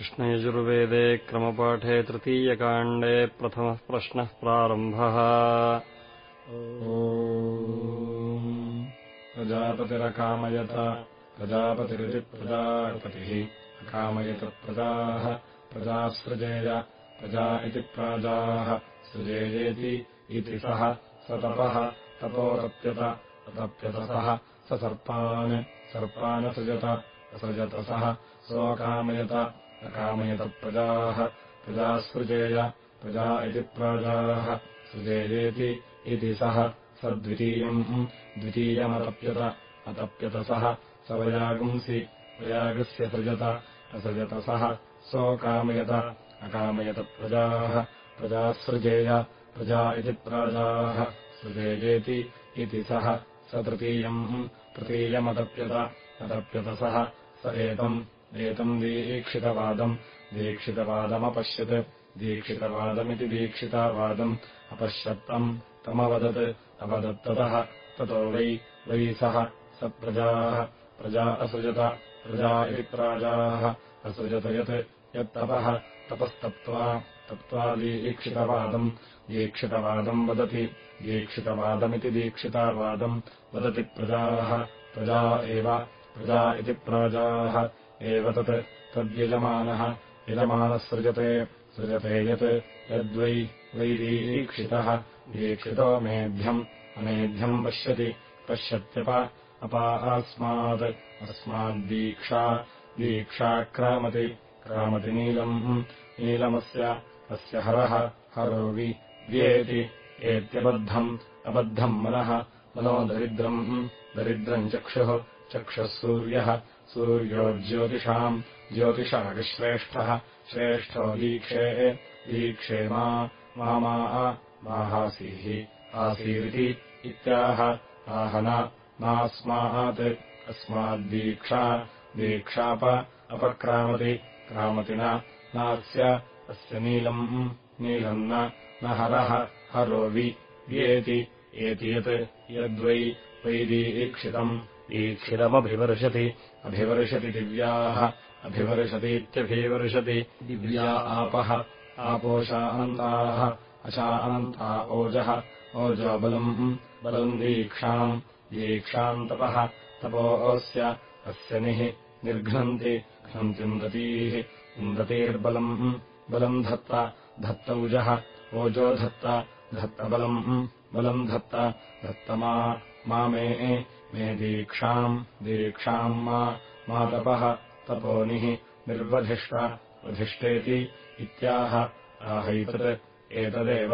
कृष्णयजुर्वेदे क्रमपाठे तृतीयकाण्डे प्रथमः प्रश्नः प्रारम्भः। प्रजापतिरकामयत प्रजापतिरिति प्रजापतिः अकामयत प्रजाः प्रजासृजेय प्रजा इति प्राजाः सृजेयेति इति सः स तपः तपोरप्यत अतप्यतसः स सर्पान् सर्पानसृजत असृजतसः सोऽकामयत अकामयतप्रजाः प्रजासृजेय प्रजा इति प्राजाः। सृजेयेति इति सः। स द्वितीयम् द्वितीयमतप्यत अतप्यतसः स। वयागुंसि वयागस्य सृजत असृजतसः सोऽकामयत अकामयतप्रजाः प्रजासृजेय प्रजा इति प्राजाः। सृजेयेति इति सः। स तृतीयम् तृतीयमतप्यत अतप्यतसः स एतम् एतम् दीक्षितवादम्। दीक्षितवादमपश्यत्। दीक्षितवादमिति दीक्षितावादम्। अपश्यत्तम्। तमवदत्। अवदत्ततः। ततो वै। वै सः। स प्रजाः प्रजा असृजत। प्रजा इति प्राजाः। असृजत यत्। यत्तपः। तपस्तप्त्वा। तप्त्वा दीक्षितवादम्। दीक्षितवादम् वदति। दीक्षितवादमिति दीक्षितावादम्। वदति प्रजाः। प्रजा एव। प्रजा इति प्राजाः एव तत् तद्यजमानः यजमानः सृजते यत् यद्वै वै दीक्षितः दीक्षितो मेध्यम् अमेध्यम् पश्यति पश्यत्यप अपा अस्मात् अस्माद्दीक्षा दीक्षा क्रामति क्रामति नीलम् नीलमस्य अस्य हरः हरो वि व्येति एत्यबद्धम् अबद्धम् मनः मनो दरिद्रम् दरिद्रम् चक्षुः चक्षुः सूर्यः सूर्यो ज्योतिषाम् ज्योतिषाविश्रेष्ठः श्रेष्ठो दीक्षे दीक्षे मा मा माहासीः आसीरिति इत्याह। आहन नास्मात् अस्माद्दीक्षा दीक्षाप अपक्रामति क्रामति नास्य अस्य नीलम् नीलम् न हरः हरो वि व्येति एति यत् यद्वै वैदीक्षितम् ईक्षितमभिवर्षति अभिवर्षति दिव्याः अभिवर्षतीत्यभिवर्षति दिव्या आपः आपोषानन्ताः अशानन्ता ओजः ओजो बलम् दीक्षाम्। दीक्षाम् तपः तपोऽस्य अस्य निः निर्घ्नन्ति घ्नन्त्युन्दतीः इन्दतीर्बलम् बलम् धत्त धत्तौजः ओजो धत्त धत्तबलम् बलम् धत्त धत्तमा मामे मे दीक्षाम् दीक्षाम् मा तपः तपोनिः निर्वधिष्ट वधिष्ठेति इत्याह। आहैतत् एतदेव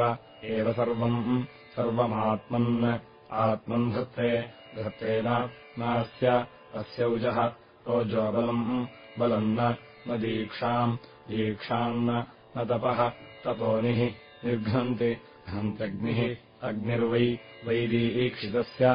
एव सर्वम् सर्वमात्मन् आत्मन् धत्ते धत्तेन नास्य अस्यौजः ओजोबलम् बलम् न दीक्षाम् दीक्षाम् न तपः तपोनिः निर्घ्नन्ति घ्नन्त्यग्निः अग्निर्वै वैदीक्षितस्य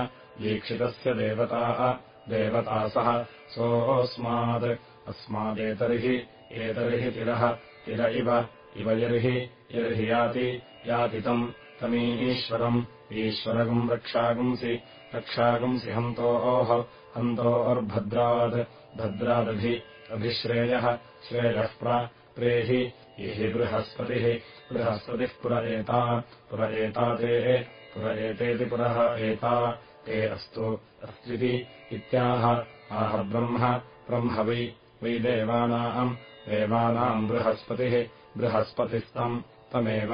दीक्षितस्य देवताः देवतासः सोऽस्मात् अस्मादेतर्हि एतर्हि तिरः तिर इव इव यर्हि यर्हि याति। याति तम् तमीश्वरम्। ईश्वरगम् रक्षागुंसि। रक्षागुंसि हन्तोः। हन्तोर्भद्राद्। भद्रादभि अभिश्रेयः। श्रेयः प्रेहि। इहि बृहस्पतिः। बृहस्पतिः पुर एता। पुर एतातेः पुर एतेति पुरः एता ते अस्तु अस्त्विति इत्याह। आह ब्रह्म ब्रह्म वै वै देवानाम् देवानाम् बृहस्पतिः बृहस्पतिस्तम् तमेव।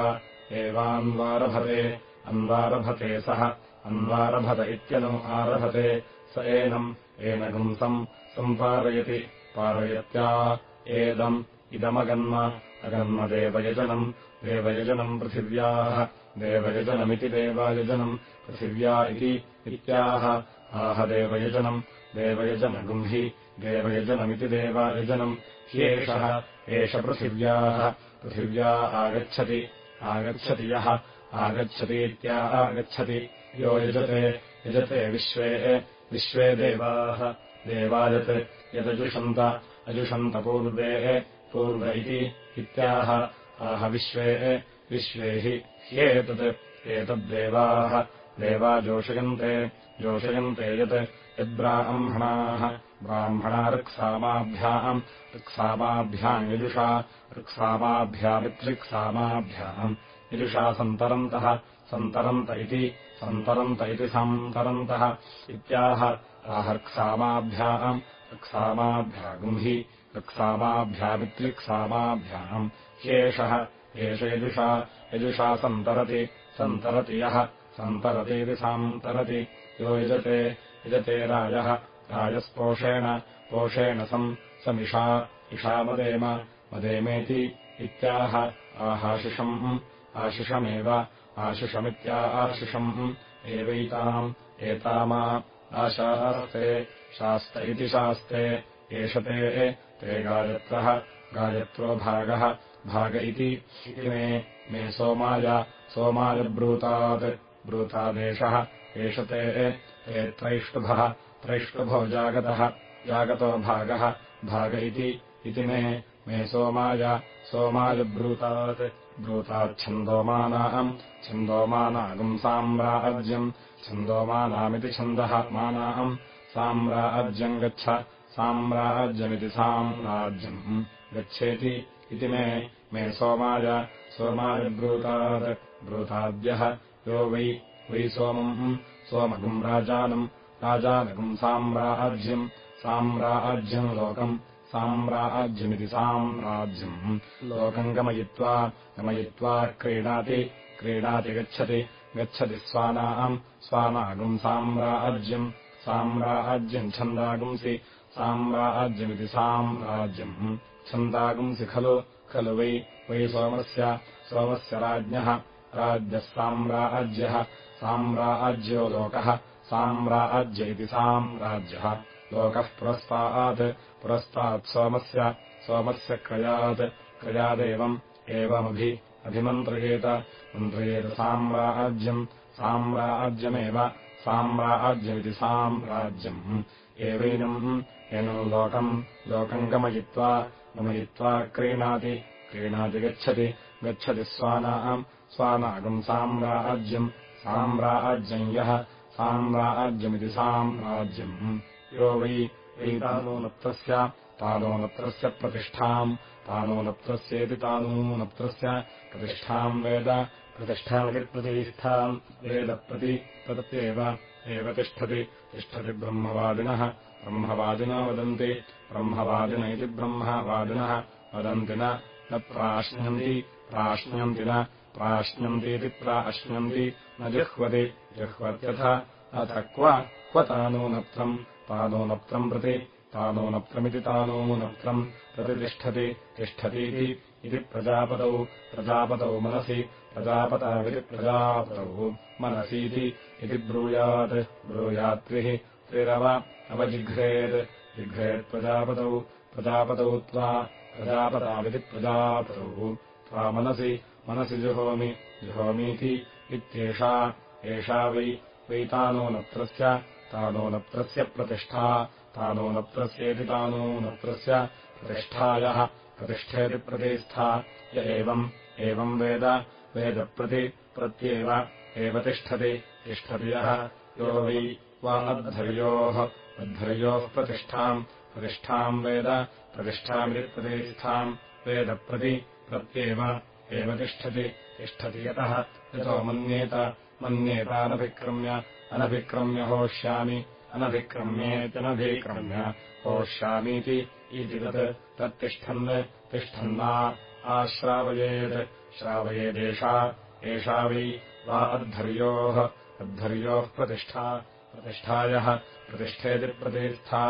एवान्वारभते अन्वारभते सः अन्वारभत इत्यनु आरभते स एनम् एनगुंसम् सम्पारयति पारयत्या एदम् इदमगन्म अगन्म देवयजनम् देवयजनम् पृथिव्याः देवयजनमिति देवायजनम् पृथिव्या इति इत्याह। आह देवयजनम्। देवयजनगुंहि। देवयजनमिति देवायजनम्। ह्येषः एष पृथिव्याः। पृथिव्या आगच्छति। आगच्छति यः। आगच्छतीत्या आगच्छति। यो यजते। यजते विश्वे। विश्वे देवाः। देवायत्। यदजुषन्त। अजुषन्तपूर्वेः पूर्व इति इत्याह। आह विश्वे विश्वे हि ह्येतत् एतद्देवाः देवा जोषयन्ते जोषयन्ते यत् यद्ब्राह्मणाः। ब्राह्मणा ऋक्सामाभ्याम् ऋक्सामाभ्याम् यजुषा ऋक्सामाभ्यामित्रिक्सामाभ्याम् यजुषा सन्तरन्तः सन्तरन्त इति सन्तरन्त इति सन्तरन्तः। इत्याह आहर्क्सामाभ्याम् ऋक्सामाभ्यागुम्हि ऋक्सामाभ्यामित्रिक्सामाभ्याम् ह्येषः एष यजुषा यजुषा सन्तरति सन्तरति यः सन्तरतीति सान्तरति। यो यजते यजते राजः राजस्पोषेण पोषेण सम् समिषा इषा मदेम मदेमेति इत्याह आहाशिषम् आशिषमेव आशिषमित्या आशिषम् एवैताम् एतामा आशास्ते शास्त इति शास्ते एष ते ते गायत्रः गायत्रो भागः भाग इति। मे मे सोमाय सोमायब्रूतात्। ब्रूतादेशः एष ते त्रैष्टुभः त्रैष्टुभो जागतः जागतो भागः भाग इति। मे मे सोमाय सोमायब्रूतात्। ब्रूताच्छन्दोमानाम् छन्दोमानागम् साम्राज्यम् छन्दोमानामिति छन्दः मानाम् साम्राज्यम् गच्छ साम्राज्यमिति साम्राज्यम् गच्छेति। इति मे मे सोमाय सोमायब्रूतात् ब्रूताद्यः। यो वै वै सोमम् सोमगम् राजानम् राजानगम् साम्राज्यम् लोकम् साम्राज्यमिति साम्राज्यम्। लोकम् गमयित्वा गमयित्वा क्रीडाति क्रीडाति गच्छति गच्छति स्वानाम् स्वानागम् साम्राज्यम् साम्राज्यम् छन्दागुंसि साम्राज्यमिति साम्राज्यम्। छन्दागुंसि खलु खलु वै वै सोमस्य सोमस्य राज्ञः राज्ञः साम्राज्यः साम्राज्यो लोकः साम्राज्य इति साम्राज्यः। लोकः पुरस्तात् पुरस्तात् सोमस्य क्रयात् क्रयादेवम् एवमभि अभिमन्त्रयेत मन्त्रयेत साम्राज्यम् साम्राज्यमेव साम्राज्यमिति साम्राज्यम्। एवैनम् एनम् लोकम् लोकम् गमयित्वा गमयित्वा क्रीणाति क्रीणाति गच्छति गच्छति स्वानाम् स्वानागम् साम्राज्यम् साम्राज्यम् यः साम्राज्यमिति साम्राज्यम्। यो वै वै तानूनप्तस्य तानोनत्रस्य प्रतिष्ठाम् तानूनप्तस्येति तानूनप्तस्य प्रतिष्ठाम् वेद प्रतिष्ठामिति प्रतिष्ठाम् वेदप्रति प्रत्येव एव तिष्ठति तिष्ठति ब्रह्मवादिनः। ब्रह्मवादिनो वदन्ति ब्रह्मवादिन इति ब्रह्मवादिनः। वदन्ति न प्राश्नन्ति प्राश्नन्ति न प्राश्नन्तीति प्राश्नन्ति न जिह्वति जिह्वत्यथ। अथ क्व क्व तानूनत्रम् तानूनत्रम् प्रति तानूनत्रमिति तानूनत्रम् प्रतितिष्ठति तिष्ठतीति इति प्रजापतौ प्रजापतौ मनसि प्रजापताविति प्रजापतौ मनसीति इति ब्रूयात् ब्रूयात्रिः त्रिरव अवजिघ्रेत् जिघ्रेत्प्रजापतौ प्रजापतौ त्वा प्रजापताविति प्रजापतौ त्वा मनसि मनसि जुहोमि जुहोमीति इत्येषा एषा वै वै तानोनत्रस्य तानोनत्रस्य प्रतिष्ठा तानोनत्रस्येति तानोनत्रस्य प्रतिष्ठायः प्रतिष्ठेति प्रतिष्ठा य एवम् एवम् वेद वेदप्रति प्रत्येव एव तिष्ठति तिष्ठति यः। यो वै वा अद्धर्योः अद्धर्योः प्रतिष्ठाम् प्रतिष्ठाम् वेद प्रतिष्ठामिति प्रतिष्ठाम् वेदप्रति प्रत्येव एव तिष्ठति यतः। यतो मन्येत मन्येतानभिक्रम्य अनभिक्रम्य होष्यामि अनभिक्रम्येत्यनभिक्रम्य होष्यामीति इति तत् तत्तिष्ठन् तिष्ठन्ना आश्रावयेत् श्रावयेदेषा एषा वै वा अद्धर्योः अद्धर्योः प्रतिष्ठा प्रतिष्ठायः प्रतिष्ठेति प्रतिष्ठा।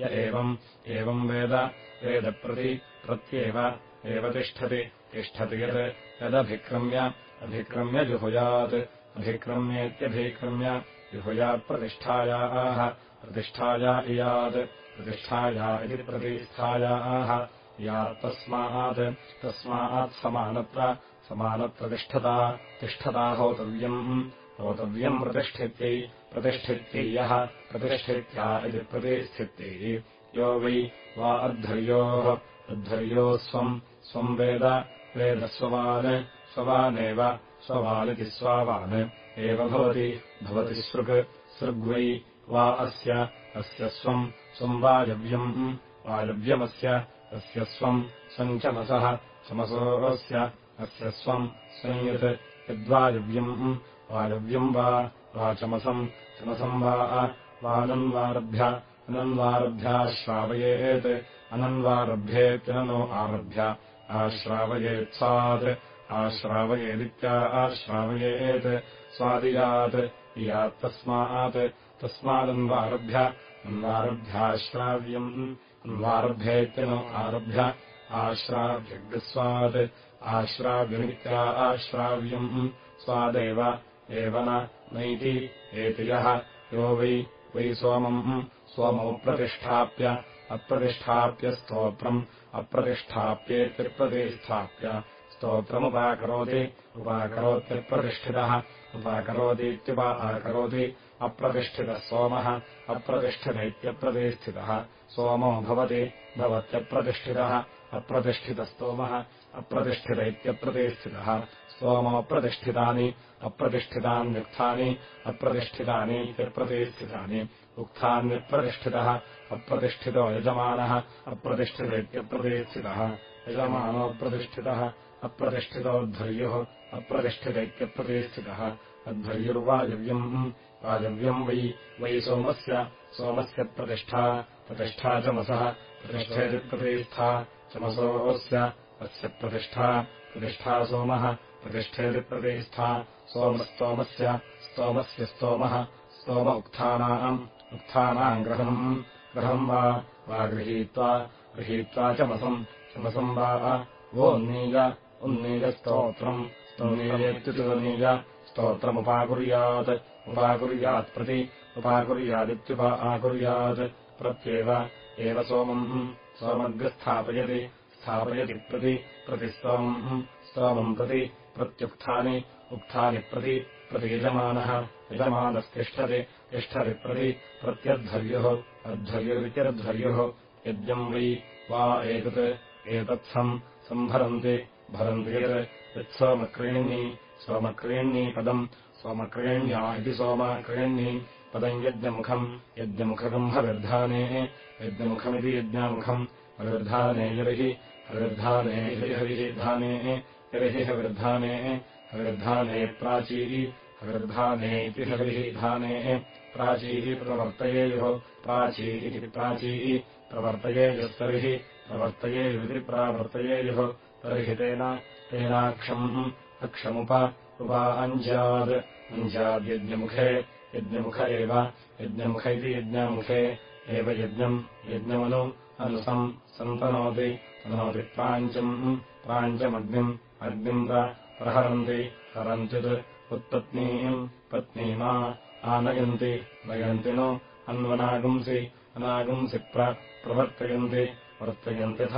य एवम् एवम् वेद वेदप्रति प्रत्येव एव तिष्ठति। तिष्ठति यत् यदभिक्रम्य अभिक्रम्य जुहुयात्। अभिक्रम्येत्यभिक्रम्य जुहुयात्प्रतिष्ठायाः प्रतिष्ठाया इयात् प्रतिष्ठाया इति प्रतिष्ठायाः यात्तस्मात् तस्मात् समानत्र समानप्रतिष्ठता तिष्ठता होतव्यम् होतव्यम् प्रतिष्ठित्यै प्रतिष्ठित्यै यः प्रतिष्ठित्या इति प्रतिष्ठित्यै। यो वै वा अद्धर्योः अद्धर्योः स्वम् स्वम् वेद वेदस्ववान् स्ववानेव स्ववानिति स्वावान्। एव भवति भवति सृग् सृग्वै वा अस्य अस्य स्वम् स्वम् वायव्यम् वायव्यमस्य अस्य स्वम् स्वम् चमसः चमसोऽस्य अस्य स्वम् संयत् यद्वायव्यम् वायव्यम् वा वाचमसम् चमसम् वा वानन्वारभ्य अनन्वारभ्याश्रावयेत् अनन्वारभ्येत्यननो आरभ्य आश्रावयेत्सात् आश्रावयेदित्या आश्रावयेत् स्वादियात् इयात् तस्मात् तस्मादन्वारभ्य अन्वारभ्याश्राव्यम् अन्वारभ्येत्यनो आरभ्य आश्राव्यग्स्वात् आश्राव्यमित्या आश्राव्यम् स्वादेव एव नैति एति यः यो वै वै सोमम् सोमौ प्रतिष्ठाप्य अप्रतिष्ठाप्य स्तोत्रम् अप्रतिष्ठाप्येत्यप्रतिष्ठाप्य स्तोत्रमुपाकरोति उपाकरोत्यप्रतिष्ठितः उपाकरोतीत्युपा आकरोति अप्रतिष्ठितः सोमः अप्रतिष्ठित इत्यप्रतिष्ठितः सोमो भवति भवत्यप्रतिष्ठितः अप्रतिष्ठित इत्यप्रतिष्ठितः सोमोऽप्रतिष्ठितानि अप्रतिष्ठितान्युक्थानि अप्रतिष्ठितानि इत्यप्रतिष्ठितानि उक्थान्यप्रतिष्ठितः अप्रतिष्ठितो यजमानः अप्रतिष्ठित इत्यप्रतिष्ठितः यजमानोऽप्रतिष्ठितः अप्रतिष्ठित इत्यप्रतिष्ठितः अध्वर्युर्वायव्यम् वायव्यम् वै वै सोमस्य सोमस्य प्रतिष्ठा प्रतिष्ठा चमसः प्रतिष्ठेतिप्रतिष्ठा चमसोऽस्य अस्य प्रतिष्ठा प्रतिष्ठा सोमः प्रतिष्ठेतिप्रतिष्ठा सोमस्तोमस्य स्तोमस्य स्तोमः स्तोम उक्थानाम् उक्थानाम् ग्रहम्। ग्रहम् वा वा गृहीत्वा गृहीत्वा चमसम् चमसम् वा वोन्नीय उन्नीयस्तोत्रम् स्तोनीयेत्युनीय स्तोत्रमुपाकुर्यात् उपाकुर्यात् प्रति उपाकुर्यादित्युपा आकुर्यात् प्रत्येव एव सोमम् सोमग्रस्थापयति स्थापयति प्रति प्रतिस्तोमम् स्तोमम् प्रति प्रत्युक्थानि उक्थानि प्रति प्रतियजमानः यजमानस्तिष्ठति तिष्ठति प्रति प्रत्यध्वर्युः अध्वर्युरित्यध्वर्युः यज्ञम् वै वा एतत् एतत्सम् सम्भरन्ति भरन्ति यत् यत्सोमक्रीण्यी सोमक्रीण्यी पदम् सोमक्रीण्या इति सोमक्रीण्यी पदम् यज्ञमुखम् हविर्धाने यज्ञमुखमिति यज्ञामुखम् हविर्धाने यर्हि हविर्धाने हविर्धाने यर्हि हविर्धाने हविर्धाने प्राचीः हविर्धाने इति हविर्धाने प्राचीः प्रवर्तयेयुः प्राची इति प्राचीः प्रवर्तयेयुस्तर्हि प्रवर्तयेयुरिति प्रावर्तयेयुः तर्हि तेन तेनाक्षम् अक्षमुप उपा अञ्जाद् अञ्जाद्यज्ञमुखे यज्ञमुख एव। यज्ञमुख इति यज्ञमुखे। एव यज्ञम् यज्ञमनु अनुसम् सन्तनोति। तनोति प्राञ्चम् प्राञ्चमग्निम् अग्निम् प्रहरन्ति। हरन्त्युत् उत्पत्नीम्। पत्नीमा आनयन्ति। नयन्ति नु अन्वनागुंसि। अनागुंसि प्रवर्तयन्ति। वर्तयन्त्यथ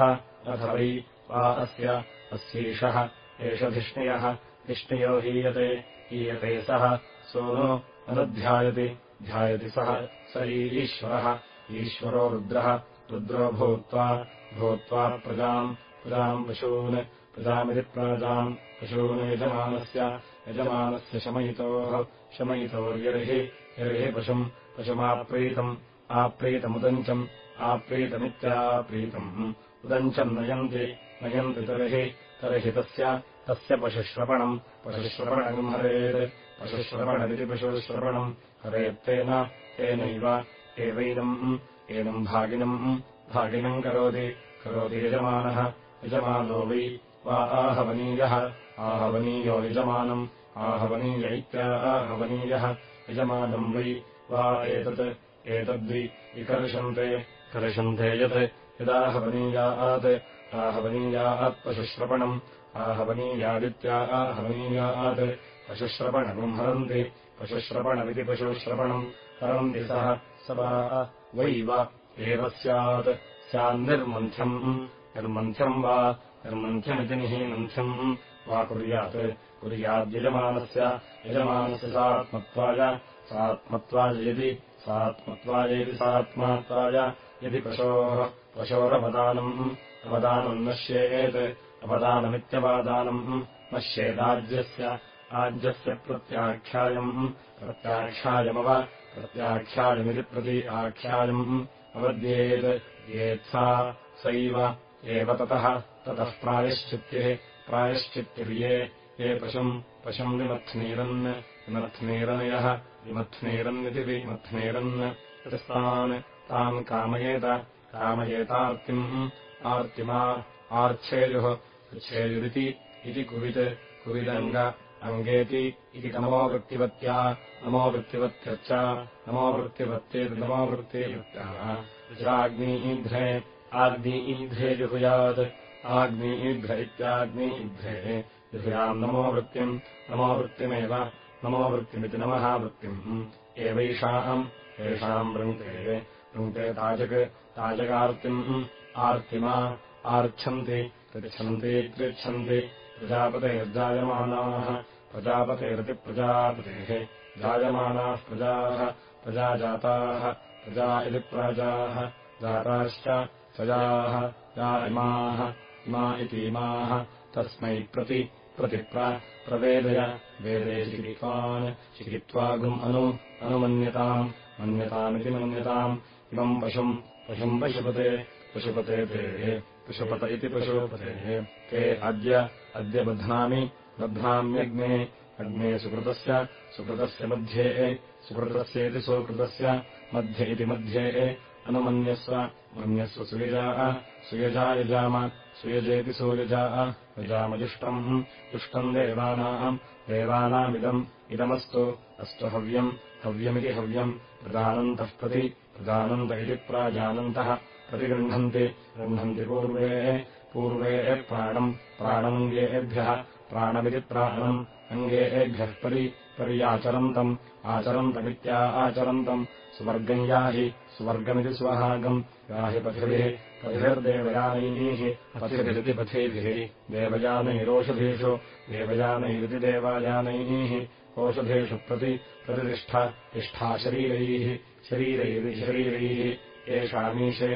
अथ वै वा अस्य अस्यैषः एष धिष्ण्यः धिष्ण्यो हीयते हीयते सः। सोनो अनुध्यायति ध्यायति सः। स ईश्वरः ईश्वरो रुद्रः रुद्रो भूत्वा भूत्वा प्रजाम् प्रजाम् पशून् प्रजामिति प्राजाम् पशून् यजमानस्य यजमानस्य शमयितोः शमयितोर्यर्हि यर्हि पशुम् पशुमाप्रीतम् आप्रीतमुदञ्चम् आप्रीतमित्याप्रीतम्। उदञ्चम् नयन्ति नयन्ति तर्हि तर्हि तस्य तस्य पशुश्रवणम् पशुश्रवणम् हरेत्। पशुश्रवणमिति पशुश्रवणम् हरेत्तेन तेनैव एवैनम् एनम् भागिनम् भागिनम् करोति। करोति यजमानः यजमानो वै वा आहवनीयः। आहवनीयो यजमानम् आहवनीय इत्या आहवनीयः। यजमानम् वै वा एतत् एतद्वि विकर्षन्ते कर्षन्ते यत् यदाहवनीयात् आहवनीयात् पशुश्रवणम्। आहवनीयादित्या आहवनीयात् पशुश्रवणम् हरन्ति। पशुश्रवणमिति पशुश्रवणम्। हरन्ति सः स वा वैव स्यात्। स्यान्निर्मन्थ्यम्। निर्मन्थ्यम् वा निर्मन्थ्यमिति निहीमन्थ्यम् वा कुर्यात्। कुर्याद्यजमानस्य यजमानस्य सात्मत्वाय। सात्मत्वाय यदि सात्मत्वायैति सात्मात्वाय। यदि पशोः पशोरवदानम् अवदानम् नश्येत् अवदानमित्यवदानम् नश्येदाज्यस्य आज्यस्य प्रत्याख्यायम् प्रत्याख्यायमव प्रत्याख्यायमिति प्रति आख्यायम् अवद्येत् येत्सा सैव एव ततः ततः प्रायश्चित्तिः प्रायश्चित्तिर्ये ये पशुम् पशुम् विमथ्नीरन् विमथ्नीरनयः विमथ्नीरन्निति विमथ्नीरन् तान् तान् कामयेत कामयेतार्तिम् आर्तिमा आर्च्छेयुः छेयुरिति इति कुवित् कुविदङ्ग अङ्गेति इति नमोवृत्तिवत्या नमोवृत्तिवत्यच्च नमोवृत्तिवत्येति नमोवृत्तिवत्याग्नीध्रे आग्नि ईध्रे जुहुयात् आग्नि ईघ्र इत्याग्नि ईघ्रे जुहुयाम् नमोवृत्तिम् नमोवृत्तिमेव नमोवृत्तिमिति नमः वृत्तिम्। एवैषाम् येषाम् वृङ्क्ते वृङ्क्ते ताजक् ताजकार्तिम् आर्तिमा आर्च्छन्ति पृच्छन्ति पृच्छन्ति। प्रजापतेर्जायमानाः प्रजापतेरतिप्रजापतेः। जायमानाः प्रजाः प्रजाजाताः प्रजा इति प्राजाः। जाताश्च प्रजाः या इमाः इमा इतीमाः तस्मै प्रति प्रतिप्रवेदय वेदे चिकित्वान् चिकित्वागुम् अनु अनुमन्यताम् मन्यतामिति मन्यताम्। इमम् पशुम् पशुम् पशुपते पशुपते पशुपत इति पशुपतेः ते अद्य अद्य बध्नामि बध्नाम्यग्ने अग्ने सुकृतस्य सुकृतस्य मध्ये सुकृतस्येति सुकृतस्य मध्ये इति मध्ये अनुमन्यस्व मन्यस्व सुयजाः सुयजा यजाम सुयजेति सूयजाः यजामजुष्टम् जुष्टम् देवानाम् देवानामिदम् इदमस्तु अस्तु हव्यम् हव्यमिति हव्यम् प्रजानन्तः प्रति प्रजानन्त इति प्राजानन्तः प्रतिगृह्णन्ति गृह्णन्ति पूर्वे पूर्वे प्राणम् प्राणमङ्गेभ्यः प्राणमिति प्राणम् अङ्गेभ्यः परि पर्याचरन्तम् आचरन्तमित्या आचरन्तम् सुवर्गम् याहि सुवर्गमिति स्वहागम् याहि पथिभिः पथिभिर्देवयानैः पथिभिरिति पथिभिः देवयानैरोषधीषु देवयानैरिति देवायानैः ओषधेषु प्रति प्रतिष्ठ तिष्ठा शरीरैः शरीरैरिति शरीरैः एषामीशे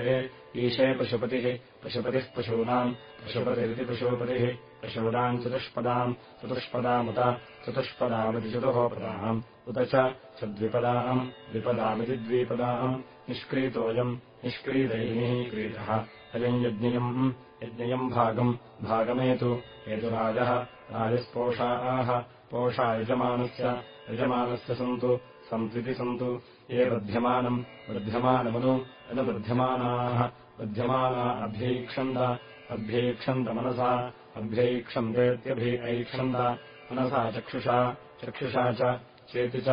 ईशे पशुपतिः पशुपतिः पशूनाम् पशुपतिरिति पशुपतिः पशूनाम् चतुष्पदाम् चतुष्पदामुत चतुष्पदामिति चतुःपदाम् उत च द्विपदाम् द्विपदामिति द्विपदाम् निष्क्रीतोऽयम् निष्क्रीतैः क्रीतः अयम् यज्ञियम् यज्ञियम् भागम् भागमेतु हेतु राजः राजस्पोषाः पोषा यजमानस्य यजमानस्य सन्तु सन्त्विति सन्तु ये बध्यमानम् बध्यमानमनु अनुबध्यमानाः बध्यमाना अभ्यैक्षन्त अभ्यैक्षन्त मनसा अभ्यैक्षन्तेत्यभि ऐक्षन्त मनसा चक्षुषा चक्षुषा चेति च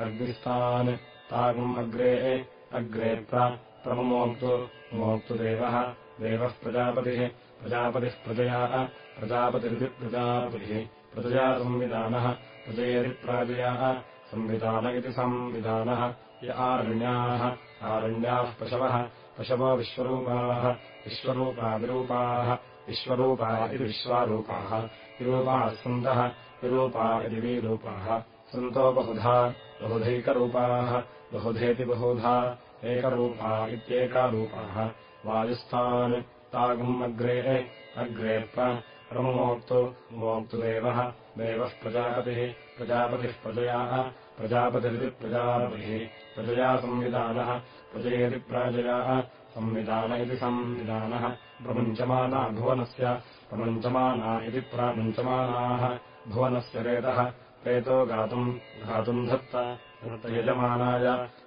अग्निस्तान् तागुम् अग्रे अग्रे प्रममोक्तु मोक्तु देवः देवः प्रजापतिः प्रजापतिः प्रजया प्रजापतिरिति प्रजापतिः प्रजया संविधानः प्रजयेतिप्राजयाः संविधान इति संविधानः य आरण्याः आरण्याः पशवः पशवो विश्वरूपाः विश्वरूपा विरूपाः विश्वरूपा इति विश्वारूपाः विरूपाः सन्तः विरूपा इति विरूपाः सन्तो बहुधा बहुधैकरूपाः बहुधेति बहुधा एकरूपा इत्येकारूपाः वायुस्थान् तागुम् अग्रे अग्रे प्रममोक्तु मोक्तु देवः देवः प्रजापतिः प्रजापतिः प्रजयाः प्रजापतिरिति प्रजापतिः प्रजया संविधानः प्रजयेति प्राजयाः संविधान इति संविधानः। प्रमुञ्चमाना भुवनस्य प्रमुञ्चमाना इति प्रामुञ्चमानाः भुवनस्य रेतः प्रेतो गातुम् घातुम् धत्त।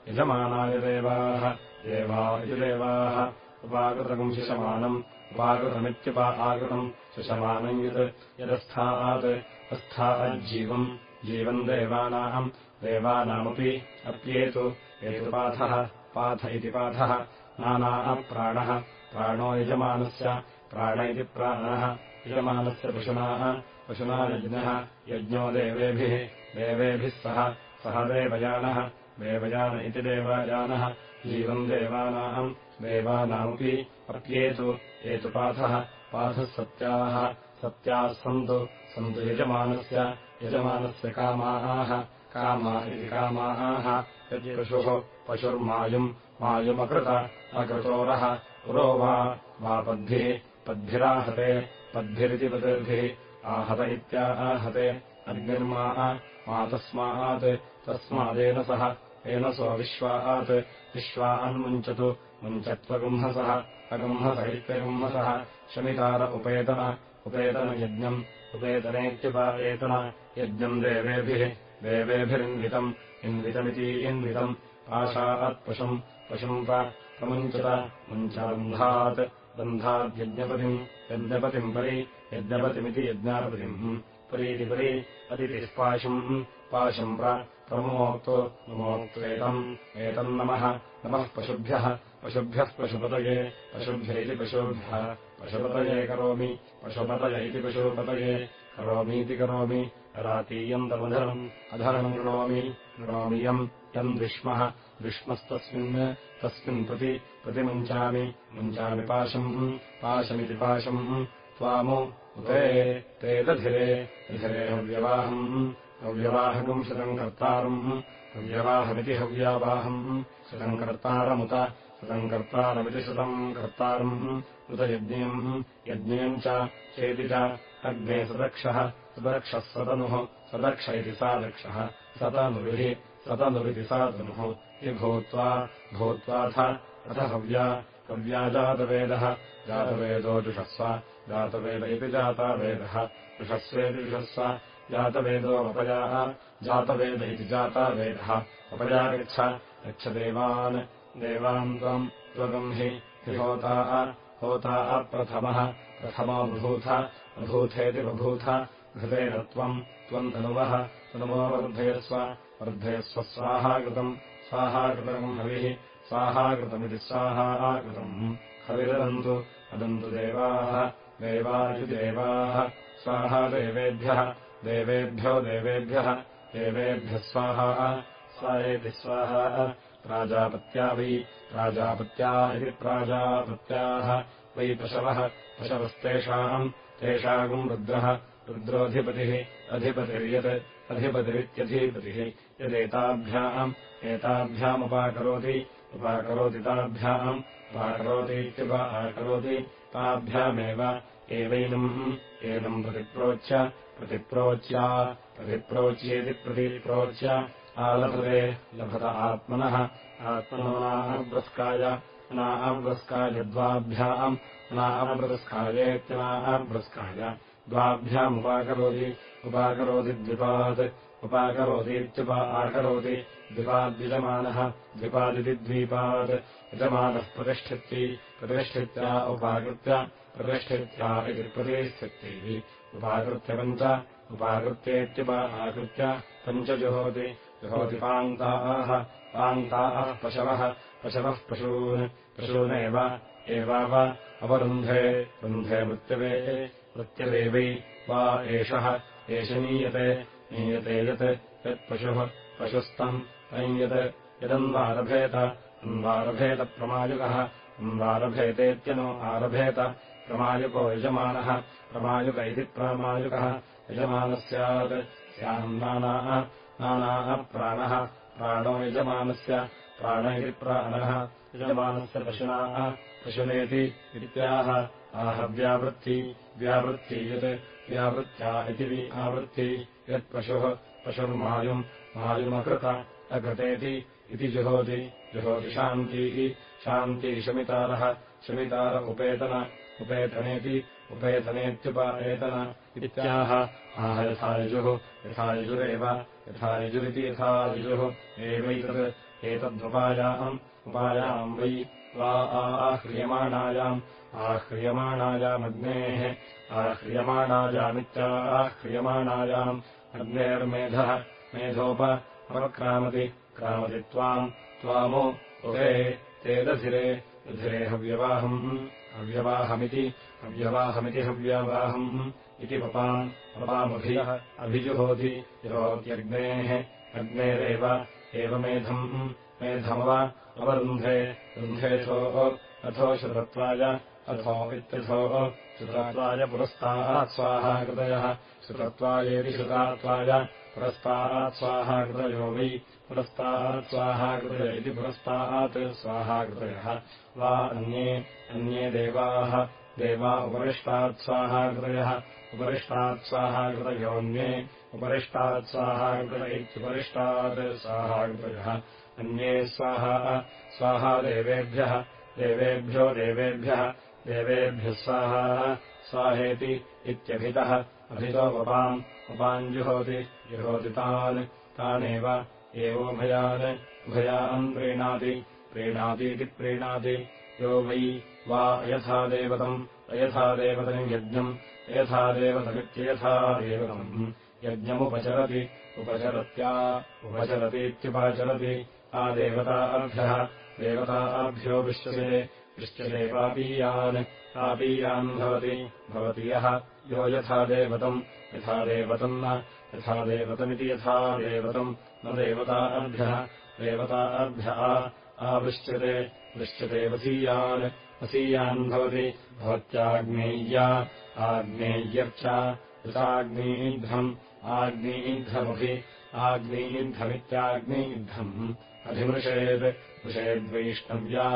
यजमानाय देवाः। देवा इति देवाः। उपाकृतकम् शिशमानम् उपाकृतमित्युपा आकृतम्। शिशमानम् यत् यदस्थात् अस्थाज्जीवम् जीवम् देवानाम् देवानामपि अप्येतु एतुपाथः पाथ इति पाथः नाना प्राणः प्राणो यजमानस्य प्राण इति प्राणः। यजमानस्य पशुनाः पशुना यज्ञः यज्ञो देवेभिः देवेभिः सह सह देवयानः देवयान इति देवयानः। जीवम् देवानाम् देवानामपि अप्येतु एतुपाथः पाथः सत्याः सत्याः सन्तु सन्तु यजमानस्य यजमानस्य कामाः कामा इति कामाः। यज्पशुः पशुर्मायुम् मायुमकृत अकृतोरः पुरो वा पद्भिः पद्भिराहते पद्भिरिति पद्भिः आहत इत्याहते अग्निर्मा मा तस्मात् तस्मादेन सह येन सो विश्वात् विश्वान्मुञ्चतु मुञ्चत्वगुंहसः अगुंहस इत्यगुंहसः शमितार उपेतन उपेतनयज्ञम् उपेतनेत्युपायेतन यज्ञम् देवेभिः देवेभिरिन्वितम् इन्वितमिति इन्वितम् पाशात्पशुम् पशुम् प्रमुञ्चत मुञ्चबन्धात् बन्धाद्यज्ञपतिम् यज्ञपतिम् परि यज्ञपतिमिति यज्ञापतिम् परीति परि अतितिःपाशुम् पाशुम् प्रमोक्तो नमोक्त्वेतम् एतम् नमः नमः पशुभ्यः पशुभ्यः पशुपतये पशुभ्य इति पशुभ्यः पशुपतये करोमि पशुपतय इति पशुपतये करोमीति करोमि रातीयन्तमधरणम् अधरणम् कृणोमि कृणोमि यम् यम् विष्मः विष्मस्तस्मिन् तस्मिन् प्रति प्रतिमुञ्चामि मुञ्चामि पाशम् पाशमिति पाशम् त्वामु उते ते दधिरे दधिरे हव्यवाहम् हव्यवाहकम् शतम् कर्तारम् हव्यवाहमिति हव्यावाहम् शतम् कर्तारमुत शतम् कर्तारमिति शतम् कर्तारम् उत यज्ञम् यज्ञम् च चेति च अग्ने सदक्षः सदक्षः सतनुः सदक्ष इति सादक्षः सतनुभिः सतनुरिति सातनुः हि भूत्वा भूत्वाथ अथ हव्या हव्या जातवेदः जातवेदो जुषस्व जातवेद इति जातावेदः जुषस्वेति जुषस्व जातवेदोपयाः जातवेद इति जातावेदः अपया गच्छ गच्छ देवान् त्वम् त्वगम् हि होताः होताः प्रथमः प्रथमो बभूथ बभूथेति बभूथ घृतेन त्वम् त्वम् तनुवः तनुवो वर्धयस्व वर्धयस्व स्वाहाकृतम् स्वाहाकृतम् हविः स्वाहाकृतमिति स्वाहाकृतम्। हविरदन्तु वदन्तु देवाः देवादिदेवाः स्वाहा देवेभ्यः देवेभ्यो देवेभ्यः देवेभ्यः स्वाहा स्वाहेति स्वाहा। प्राजापत्या वै प्राजापत्या इति प्राजापत्याः वै पशवः पशवस्तेषाम् तेषाम् रुद्रः रुद्रोऽधिपतिः अधिपतिर्यत् अधिपतिरित्यधिपतिः। यदेताभ्याम् एताभ्यामुपाकरोति उपाकरोति ताभ्याम् उपाकरोतीत्युपाकरोति ताभ्यामेव। एवैनम् एनम् प्रतिप्रोच्य प्रतिप्रोच्या प्रतिप्रोच्येति प्रतिप्रोच्य। आलभते लभत आत्मनः आत्मनोनाब्रस्काय नाब्रस्काय द्वाभ्याम् नाब्रस्कायेत्यनाब्रस्काय द्वाभ्यामुपाकरोति उपाकरोति द्विपात् उपाकरोतीत्युपा आकरोति द्विपाद्विजमानः द्विपादिति द्वीपात्। यजमानः प्रतिष्ठित्यै प्रतिष्ठित्या उपाकृत्य प्रतिष्ठित्या इति प्रतिष्ठित्यैः उपाकृत्य पञ्च उपाकृत्येत्युपा आकृत्य पञ्चजुहोति जुहोति पान्ताः पान्ताः पशवः पशवः पशून् पशूनेव एवाव अवरुन्धे रुन्धे मृत्यवे मृत्यवेवै वा एषः एष नीयते नीयते यत् यत्पशुः पशुस्तम् तम् यत् यदन्वारभेत अन्वारभेत प्रमायुकः अन्वारभेतेत्यनो आरभेत प्रमायुको यजमानः प्रमायुक इति प्रामायुकः यजमानः स्यात् स्याम् नानाः नानाः प्राणः प्राणो यजमानस्य प्राण प्राणः यजमानस्य पशुनाः पशुनेति इत्याह आहव्यावृत्ति व्यावृत्ति यत् व्यावृत्त्या इति आवृत्ति यत्पशुः पशुर्मायुम् मायुमकृत अकृतेति इति जुहोति जुहोति शान्तिः शान्तिः शमितारः उपेतन उपेतनेति उपेतनेत्युपायेतन इत्याह आह यथायजुः यथायजुरेव यथायजुरिति यथायजुः एवैतत् एतद्वपायाम् उपायाम् वै वा आह्रियमाणायाम् आह्रियमाणायामग्नेः आह्रियमाणायामित्या आह्रियमाणायाम् अग्नेर्मेधः मेधोप अपक्रामति क्रामति त्वाम् त्वामो उरे ते दधिरे हव्यवाहम् हव्यवाहमिति हव्यवाहमिति हव्यवाहम् इति पपाम् पपामभिः अभिजुहोति जुहोत्यग्नेः अग्नेरेव एव मेधम् मेधमव अवरुन्धे रुन्धेथो अथो श्रुतत्वाय अथो इत्यथो श्रुतत्वाय पुरस्तात् स्वाहाकृतयः श्रुतत्वायेति श्रुतात्वाय पुरस्तात् स्वाहाकृतयो वै पुरस्तात् स्वाहाकृतय इति पुरस्तात् स्वाहाकृतयः वा अन्ये अन्ये देवाः देवा उपरिष्टात् स्वाहाकृतयः उपरिष्टात् स्वाहाकृतयोऽन्ये उपरिष्टात् स्वाहाकृत इत्युपरिष्टात् स्वाहाकृतयः अन्ये स्वाहा स्वाहा देवेभ्यः देवेभ्यो देवेभ्यः देवेभ्यः स्वाहा स्वाहेति इत्यभितः। अभितोपपाम् उपाञ्जुहोति जुहोति तान् तानेव एवोभयान् उभयान् प्रीणाति प्रीणातीति प्रीणाति यो वै वा यथा देवतम् अयथा देवतम् यज्ञम् यथा देवतमित्ययथा देवतम्। यज्ञमुपचरति उपचरत्या उपचरतीत्युपचरति आ देवताभ्यः देवताभ्यो विश्वसे विश्वसे पापीयान् पापीयान् भवति भवति यः। यो यथा देवतम् यथा देवतम् न यथा देवतमिति यथा देवतम्। न देवताभ्यः देवताभ्यः आवृश्यते दृश्यते वसीयान् वसीयान् भवति भवत्याग्नेय्या आग्नेय्यर्चा यथाग्नीध्वम् आग्नीध्वमभि आग्नीध्वमित्याग्नीध्वम् अभिमृषेत् वृषेद्वैष्णव्या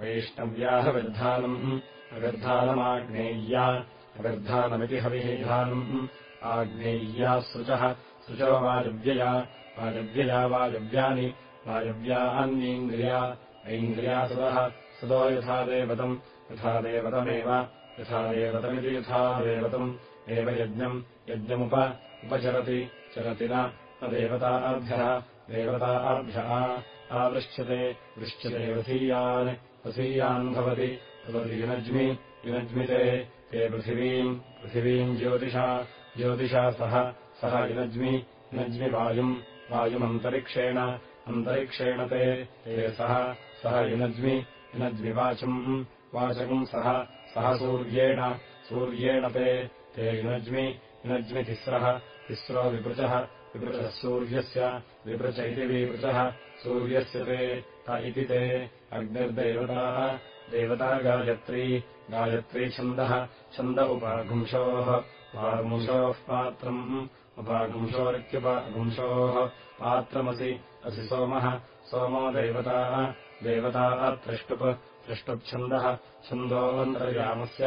वैष्णव्याः विर्धानम् अविर्धानमाग्नेय्या अविर्धानमिति हविधानम्। आग्नेय्या सृजः सृजो वायव्यया वायव्यानि वायव्यान्यीन्द्रिया ऐन्द्रियासुरः सुतो यथा देवतम् यथा देवतमेव यथा देवतमिति यथा देवतम् एव यज्ञम् यज्ञमुप उपचरति चरति न देवताभ्यः देवताभ्यः आवृश्यते वृश्यते वसीयान् वसीयान् भवति भवति युनज्मि युनज्मिते ते पृथिवीम् पृथिवीम् ज्योतिषा ज्योतिषा सह सह युनज्मि युनज्मि वायुम् वायुमन्तरिक्षेण अन्तरिक्षेण ते ते सह सह युनज्मि युनज्मिवाचम् वाचकम् सह सह सूर्येण सूर्येण ते ते युनज्मि युनज्मि तिस्रः तिस्रो विपृचः विपृचः सूर्यस्य विपृच इति विपृचः सूर्यस्य ते त इति ते अग्निर्देवताः देवता गायत्री गायत्री छन्दः छन्द उपागुंशोः उपागुंशोः पात्रम् उपागुंशोरित्युपागुंशोः पात्रमसि असि सोमः सोमो देवताः देवताः त्रष्टुप् त्रष्टुप्छन्दः छन्दोऽन्तर्यामस्य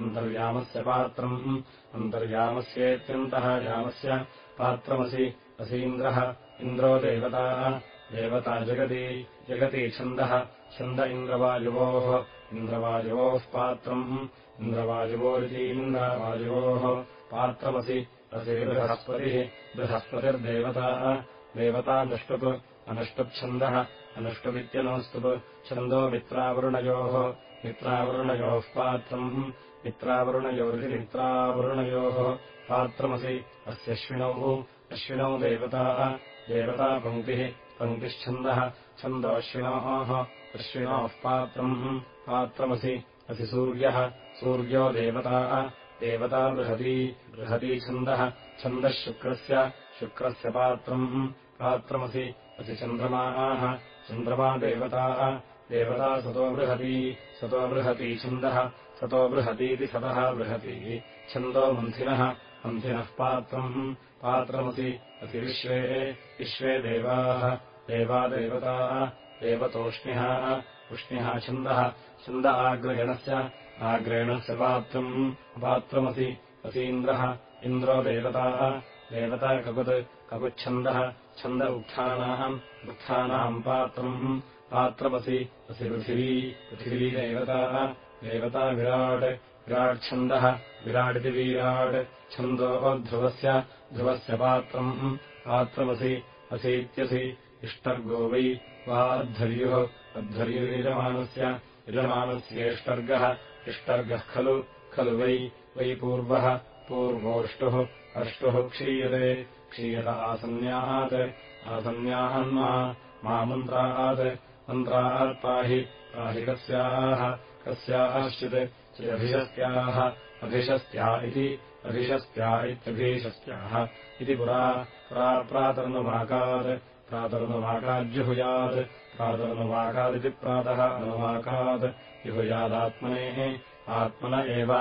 अन्तर्यामस्य पात्रम्। अन्तर्यामस्येत्यन्तः यामस्य पात्रमसि असीन्द्रः इन्द्रो देवताः देवता जगति छन्दः छन्द इन्द्रवायुवोः इन्द्रवायुवोः पात्रम्। इन्द्रवायुवोरिति इन्द्रवायुवोः पात्रमसि असि बृहस्पतिः बृहस्पतिर्देवताः देवता नष्टुप् अनुष्टुप्छन्दः अनुष्टुमित्यनोस्तुप् छन्दो मित्रावरुणयोः मित्रावरुणयोः पात्रम् मित्रावरुणयोरिति मित्रावरुणयोः पात्रमसि अस्यश्विनौ अश्विनौ देवताः देवता पङ्क्तिः पङ्क्तिश्छन्दः छन्दोऽश्विनोः अश्विनोः पात्रम्। पात्रमसि असि सूर्यः सूर्यो देवताः देवता बृहती बृहती छन्दः छन्दः शुक्रस्य शुक्रस्य पात्रम्। पात्रमसि असि चन्द्रमाः चन्द्रमा देवताः देवता सतो बृहती सतो बृहती छन्दः सतो बृहतीति सतः बृहती। छन्दो मन्थिनः मन्थिनः पात्रम् पात्रमसि असि विश्वे देवाः देवा देवताः देवतोष्ण्यः उष्ण्यः छन्दः। छन्द आग्रगणस्य आग्रेणस्य पात्रम् पात्रमसि असीन्द्रः इन्द्रो देवताः। देवता ककुत् ककुच्छन्दः छन्द उत्थानाम् उत्थानाम् पात्रम्। पात्रमसि असि पृथिवी पृथिवी देवताः देवता विराट् विराट्छन्दः विराडिति विराट्। छन्दो ध्रुवस्य पात्रम्। पात्रमसि असीत्यसि इष्टर्गो वै वा अध्वर्युः अध्वर्युर्यजमानस्य यजमानस्येष्टर्गः। इष्टर्गः खलु खलु वै वै पूर्वः पूर्वोऽष्टुः अष्टुः क्षीयते क्षीयत आसन्न्यात् आसन्न्यान्मा मा मन्त्रात् मन्त्रात् पाहि पाहि कस्याः कस्याश्चित् चिदभिशस्त्याः अभिशस्त्या इति अभिशस्त्या इत्यभिशस्त्याः इति पुरा प्रातर्नुवाकात् प्रातर्नुवाकाज्जुहुयात् प्रातर्नुवाकादिति प्रातः अनुवाकात् जुहुयादात्मनेः आत्मन एव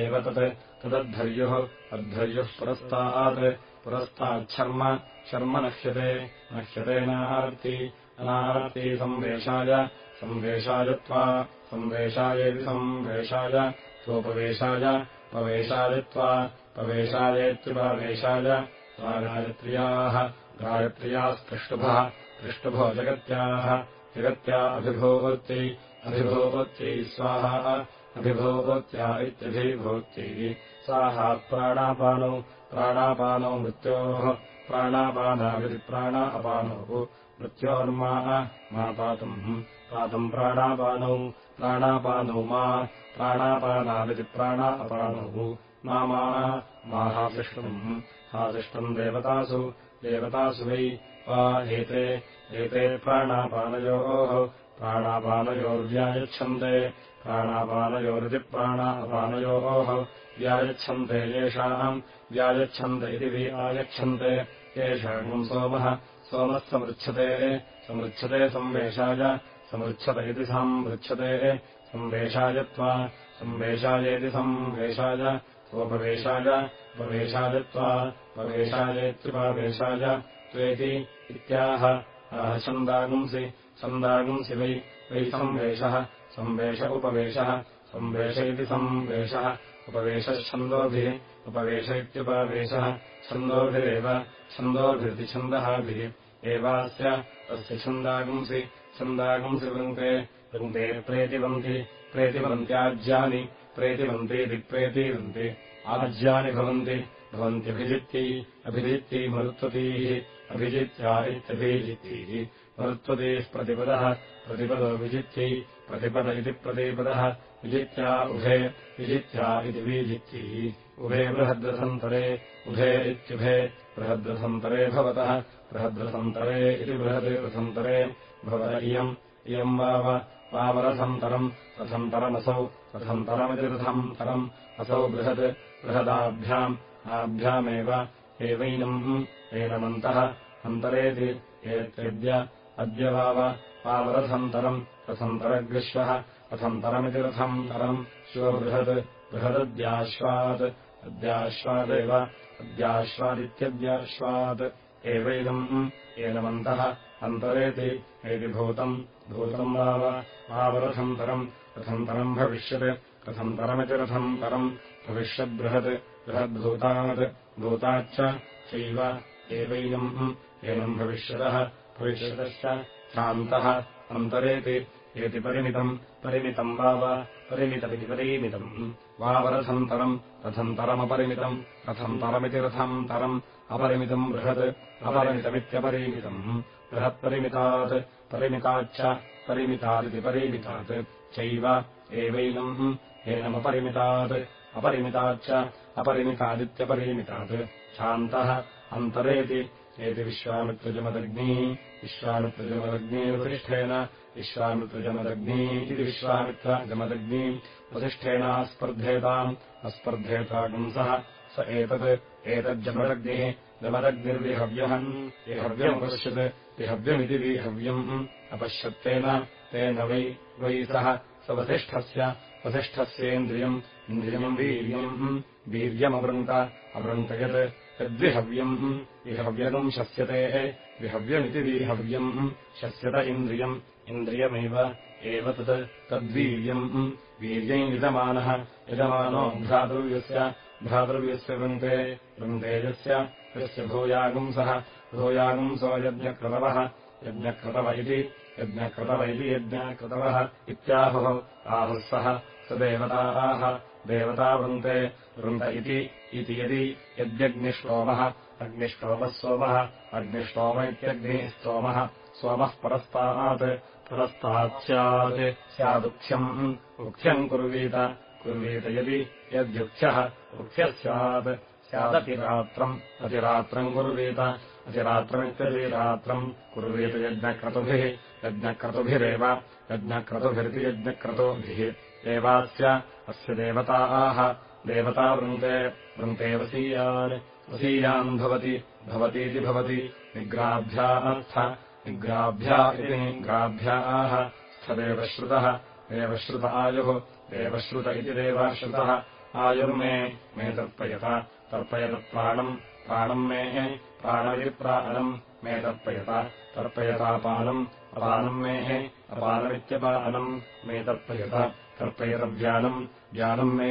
एव तत् तदद्धर्युः अद्धर्युः पुरस्तात् पुरस्ताच्छर्म शर्म नह्यते नह्यते नार्ति अनावर्ती संवेशाय संवेशाय त्वा संवेशायेति संवेशाय त्वोपवेशाय पवेशाय त्वा पवेशायेत्युपवेशाय त्वा गायत्र्याः गायत्र्यास्पृष्टुभः पृष्टुभो जगत्याः जगत्या अभिभूवत्यै अभिभूवत्यै स्वाहा अभिभूवत्या इत्यभिभूत्यै स्वाहा प्राणापानौ प्राणापानौ मृत्योः प्राणापानाविति प्राणा अपानौ मृत्योर्मा मा पातुम्। पातुम् प्राणापानौ प्राणापानौ मा प्राणापानाविति प्राणा अपानौ मा मा हासिष्टुम् हासिष्टम् देवतासु देवतासु वै। वा एते एते प्राणापानयोः प्राणापानयोर्व्यायच्छन्ते प्राणापानयोरिति प्राणापानयोः व्यायच्छन्ते येषाम् व्यायच्छन्त इति वि आयच्छन्ते। येषाम् सोमः सोमः समृच्छते समृच्छते संवेशाय समृच्छत इति संवृच्छते संवेशाय त्वा संवेशायेति संवेशाय स्वोपवेशाय उपवेशाय त्वा उपवेशायेत्युपवेशाय त्वेति इत्याह। आह छन्दागुंसि छन्दागुंसि वै वै संवेशः संवेश उपवेशः संवेश इति संवेशः उपवेशच्छन्दोभिः उपवेश इत्युपवेशः छन्दोभिरेव छन्दोभिरिति छन्दःभिः एवास्य अस्य छन्दागुंसि छन्दागुंसि वृन्ते वृन्ते प्रेतिवन्ति प्रेतिवन्त्याज्यानि प्रेतिवन्तीति प्रेतीवन्ति आज्यानि भवन्ति भवन्त्यभिजित्यै अभिजित्यै मरुत्वतीः अभिजित्या इत्यभिजित्यै मरुत्वतीः प्रतिपदः प्रतिपदो विजित्यै प्रतिपद इति प्रतिपदः विजित्या उभे विजित्या इति विजित्यै। उभे बृहद्रसन्तरे उभे इत्युभे बृहद्रसन्तरे भवतः। बृहद्रसन्तरे इति बृहद्रसन्तरे भवत इयम् इयम् वाव वावरसन्तरम्। रथन्तरमसौ रथन्तरमिति रथन्तरम्। असौ बृहत् बृहदाभ्याम् आभ्यामेव एवैनम्। एनमन्तः अन्तरेति एतेद्य अद्य वाव वावरथन्तरम् रथन्तरग्विश्वः रथन्तरमिति रथन्तरम् श्वबृहत् बृहदद्याश्वात् अद्याश्वादेव अद्याश्वादित्यद्याश्वात्। एवैनम् एनमन्तः अन्तरेति एति भूतम् भूतम् वाव वावरथन्तरम् रथन्तरम् भविष्यत् रथन्तरमिति रथन्तरम् भविष्यद्बृहत् बृहद्भूतात् भूताच्च चैव। एवैनम् एनम् भविष्यतः भविष्यतश्च शान्तः अन्तरेति एति परिमितम् परिमितम् वाव परिमितमिति परिमितम्। वावरथन्तरम् रथन्तरमपरिमितम् रथन्तरमिति रथन्तरम् अपरिमितम् बृहत् अपरिमितमित्यपरिमितम्। बृहत्परिमितात् परिमिताच्च परिमितादिति परिमितात्। चैव एवैनम् एनमपरिमितात् अपरिमिताच्च अपरिमितादित्यपरिमितात्। शान्तः अन्तरेति एति विश्वामित्रजमदग्नी विश्वामित्रजमदग्नी प्रतिष्ठेन विश्वामित्रजमदग्नी इति विश्वामित्रजमदग्नी प्रतिष्ठेन स्पर्धेताम् अस्पर्धेतागुंसः स एतत् एतज्जमदग्निः जमदग्निर्विहव्यहन् विहव्यमपश्यत् विहव्यमिति विहव्यम् अपश्यत्तेन तेन वै वै सः स वसिष्ठस्य वसिष्ठस्येन्द्रियम् इन्द्रियम् वीर्यम् वीर्यमवृन्त अवृन्त यत् यद्विहव्यम् विहव्यगम् शस्यते विहव्यमिति विहव्यम् शस्यत इन्द्रियम् इन्द्रियमेव एव तत् तद्वीर्यम्। वीर्यम् यजमानः यजमानो भ्रातृव्यस्य भ्रातृव्यस्य वृन्ते वृन्ते यस्य यस्य भूयागुंसः भूयागुंसो यज्ञक्रतवः यज्ञक्रतव इति यज्ञकृतव इति यज्ञकृतवः इत्याहुः आहुः सः स देवताः देवतावृन्ते वृन्त इति यदि यद्यग्निष्टोमः अग्निष्टोमः सोमः अग्निष्टोम इत्यग्निः स्तोमः सोमः परस्तात् परस्तात् स्यात् स्यादुक्ष्यम् उक्ष्यम् कुर्वीत कुर्वीत यदि यद्युक्ष्यः उक्ष्यः स्यात् स्यादतिरात्रम् अतिरात्रम् कुर्वीत अतिरात्रमित्यतिरात्रम् कुर्वीत यज्ञक्रतुभिः यज्ञक्रतुभिरेव यज्ञक्रतुभिरिति यज्ञक्रतुभिः एवास्य अस्य देवताः देवतावृन्ते वृन्ते वसीयान् वसीयान् भवति भवतीति भवति निग्राभ्यार्थ निग्राभ्या इति निग्राभ्याः स्थदेवश्रुतः देवश्रुत आयुः देवश्रुत इति देवाश्रुतः आयुर्मे मे तर्पयत तर्पयत प्राणम् प्राणम् मे प्राणविप्राणम् मे तर्पयत तर्पयतापानम् अपानम् मे अपानमित्यपानम् मे तर्पयत तर्पयतव्यानम् ज्ञानम् मे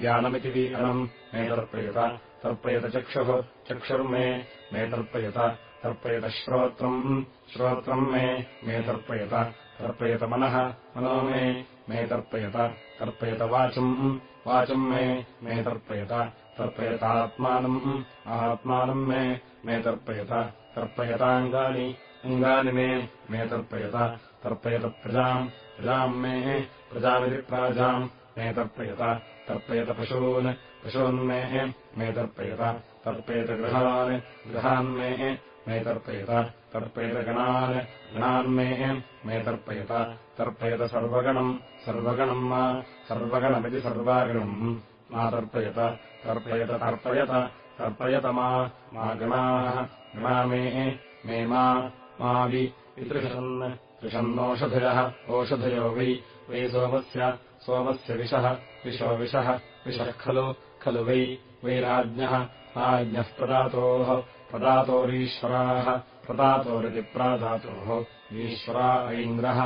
ज्ञानमिति वीनम् मे तर्पयत तर्पयत चक्षुः चक्षुर्मे मे तर्पयत तर्पयत श्रोत्रम् श्रोत्रम् मे मे तर्पयत तर्पयत मनः मनो मे मे तर्पयत तर्पयत वाचम् वाचम् मे मे तर्पयत तर्पयतात्मानम् आत्मानम् मे मे तर्पयत तर्पयताङ्गानि अङ्गानि मे मे तर्पयत तर्पयत प्रजाम् प्रजाम् मे प्रजामिति प्राजाम् मे तर्पयत तर्पयत पशून् पशून्मे मे तर्पयत तर्पयत गृहान् गृहान्मे मे तर्पयत तर्पयत गणान् गणान्मे मे तर्पयत तर्पयत सर्वगणम् सर्वगणम् मा सर्वगणमिति सर्वागणम् मा तर्पयत तर्पयत तर्पयत तर्पयत मा गणाः गणा मे मे मा मावि वितृषन् त्रिषन्नोषधयः ओषधयो वै वै सोमस्य सोमस्य विषः विशो विषः विषः खलु खलु वै वै राज्ञः प्रदातोः प्रदातोरीश्वराः प्रदातोरिति प्रादातोः ईश्वरा ऐन्द्रः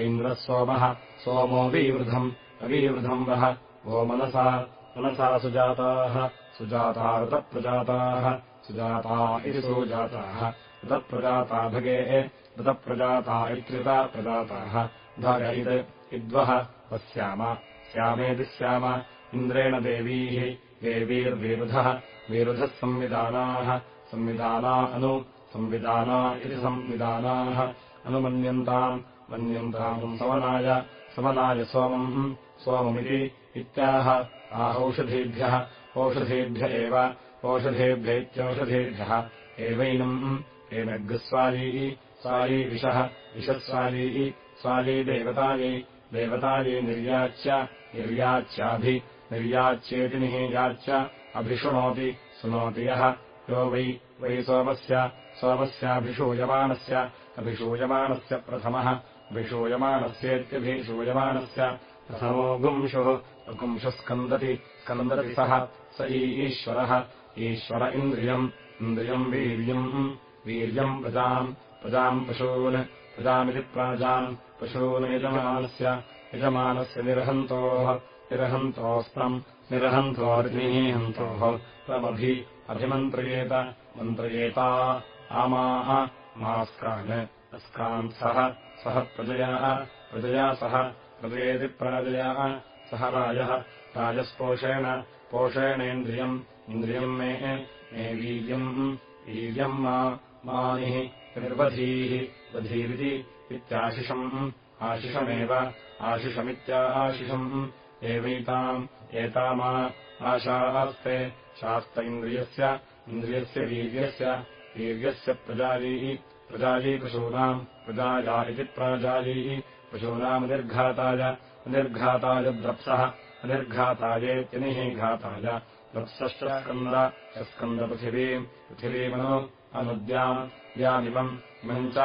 ऐन्द्रः सोमः सोमो वीवृधम् अवीवृधम् वः वो मनसा मनसा सुजाताः सुजाता ऋतप्रजाताः सुजाता इति सुजाताः ऋतप्रजाता भगे ऋतप्रजाता इत्युता प्रजाताः इत् इद्वः पश्याम। स्यामेति स्याम इन्द्रेण देवीः देवीर्विरुधः विरुधः संविधानाः। संविधाना अनु। संविधाना इति संविधानाः। अनुमन्यन्ताम्। मन्यन्ताम् समनाय। समनाय सोमम्। सोममिति इत्याह। आहौषधीभ्यः। ओषधीभ्य एव। ओषधेभ्य इत्यौषधेभ्यः एवैनम्। एनग्स्वाली स्वाली विषः विषस्वाली स्वाली देवतायै देवतायै निर्याच्य निर्याच्याभि निर्याच्येति निहीयाच्य अभिशृणोति शृणोति यः। यो वै वै सोमस्य सोमस्याभिषूयमानस्य अभिषूयमानस्य प्रथमः। अभिषूयमानस्येत्यभिषूयमानस्य प्रथमो गुंशुः गुंशुः स्कन्दति सः स ईश्वरः। ईश्वर इन्द्रियम् इन्द्रियम् वीर्यम् वीर्यम् प्रजाम् प्रजाम् पशून् प्रजामिति प्राजाम् पशून् यजमानस्य यजमानस्य निर्हन्तोः निरहन्तोऽस्तम् निरहन्तोर्निहन्तोः। त्वमभि अभिमन्त्रयेत मन्त्रयेता आमाः मास्कान् अस्कान् सह सः प्रजयाः प्रजया सह प्रजयेति प्राजयाः सह राजः राजस्पोषेण पोषेणेन्द्रियम् इन्द्रियम् मे मे वीर्यम् वीर्यम् मानिः निर्वधीः वधीरिति इत्याशिषम् आशिषमेव आशिषमित्या आशिषम्। एवैताम् एतामा आशास्ते शास्त इन्द्रियस्य इन्द्रियस्य वीर्यस्य वीर्यस्य प्रजाली प्रजाली पशूनाम् प्रजाया इति प्राजाली। पशूनामनिर्घाताय अनिर्घाताय द्रप्सः अनिर्घातायेत्यनिः घाताय। द्रप्सश्च स्कन्द यस्कन्दपृथिवीम् पृथिवीमनु अनुद्याम् द्यामिमम् इमम् च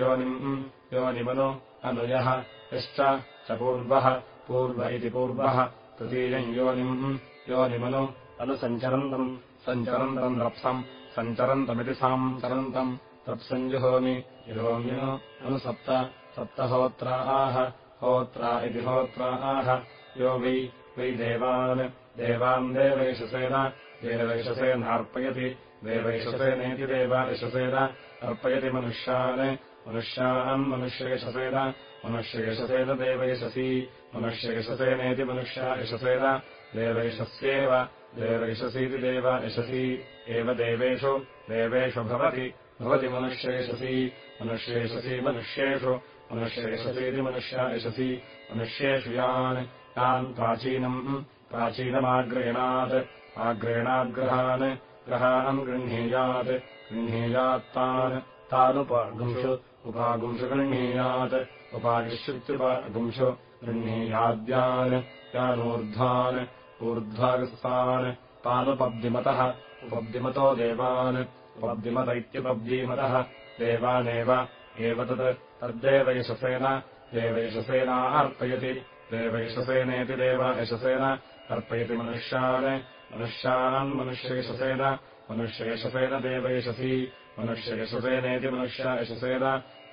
योनिम् योनिमनु अनुयः यश्च च पूर्वः पूर्व इति पूर्वः तृतीयम् योनिम् योनिमनु अनुसञ्चरन्तम् सञ्चरन्तम् रप्सम् सञ्चरन्तमिति साञ्चरन्तम् तत्सञ्जुहोमि जुहोम्यो अनुसप्त सप्तहोत्रा आह होत्रा इति होत्रा आह यो वै वै देवान् देवान् देवैषसेन देवैषसेनार्पयति देवैषसेनेति देवायशसेन अर्पयति मनुष्यान् मनुष्यान् मनुष्ययशसेन मनुष्ययशसेन देवयशसी मनुष्ययशसेनेति मनुष्या यशसेन देवैषस्येव देवैषसीति देव यशसी एव देवेषु देवेषु भवति भवति मनुष्ययशसी मनुष्येषसी मनुष्येषु मनुष्ययशसीति मनुष्या यशसी मनुष्येषु यान् यान् प्राचीनम् प्राचीनमाग्रेणात् आग्रेणाद्ग्रहान् ग्रहान् गृह्णीयात् गृह्णीयात्तान्। तानुपागुंशु उपागुंशु गृह्णीयात् उपागिष्युत्युपागुंशु गृह्णीयाद्यान् यानूर्ध्वान् ऊर्ध्वागस्तान्। तानुपब्दिमतः उपब्दिमतो देवान् उपब्दिमत इत्युपब्दीमतः देवानेव एव तत् तद्देवयशसेन देवयशसेना अर्पयति देवयशसेनेति देव यशसेन अर्पयति मनुष्यान् मनुष्यान् मनुष्ययशसेन मनुष्ययशसेन देवयशसी मनुष्ययशसेनेति मनुष्या यशसेन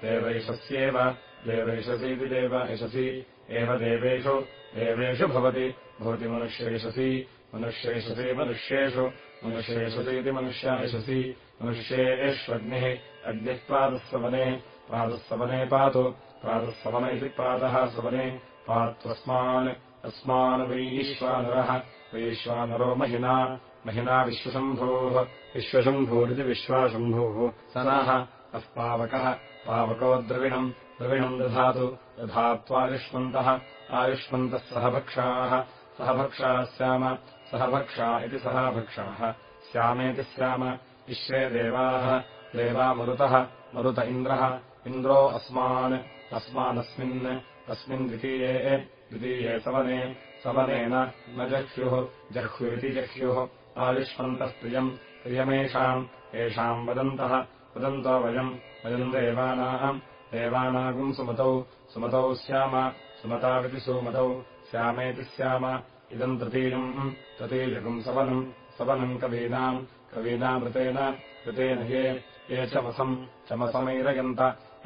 देवैषस्येव देवैषसीति देव यशसि एव देवेषु देवेषु भवति भवति मनुष्यैषसि मनुष्यैषसि मनुष्येषु मनुष्यैषसीति मनुष्या यशसि मनुष्येष्वग्निः अग्निः प्रातःसवने प्रातःसवने पातु प्रातःसवन इति प्रातः सवने पात्वस्मान् अस्मान् वैश्वानरः वैश्वानरो महिना महिना विश्वशम्भोः विश्वशम्भूरिति विश्वाशम्भोः। स नः अः पावकः द्रविणम् द्रविणम् दधातु दधात्वायुष्मन्तः आयुष्मन्तः सह भक्षाः सह भक्षाः स्याम सह भक्षा इति सह भक्षाः स्यामेति स्याम विश्वे देवाः। देवामरुतः मरुत इन्द्रः। इन्द्रो अस्मान् अस्मानस्मिन् अस्मिन् द्वितीये द्वितीये सवने सवनेन न जह्युः जह्युरिति जह्युः आयुष्मन्तः प्रियम् प्रियमेषाम् येषाम् वदन्तः वदन्तो वयम् वयम् देवानाम् देवानागुम् सुमतौ सुमतौ स्याम सुमताविति सुमतौ स्यामेति स्याम इदम् तृतीयम् तृतीयगुम् सवनम् सवनम् कवीनाम् कवीनामृतेन ऋतेन ये ये चमसम् चमसमैरयन्त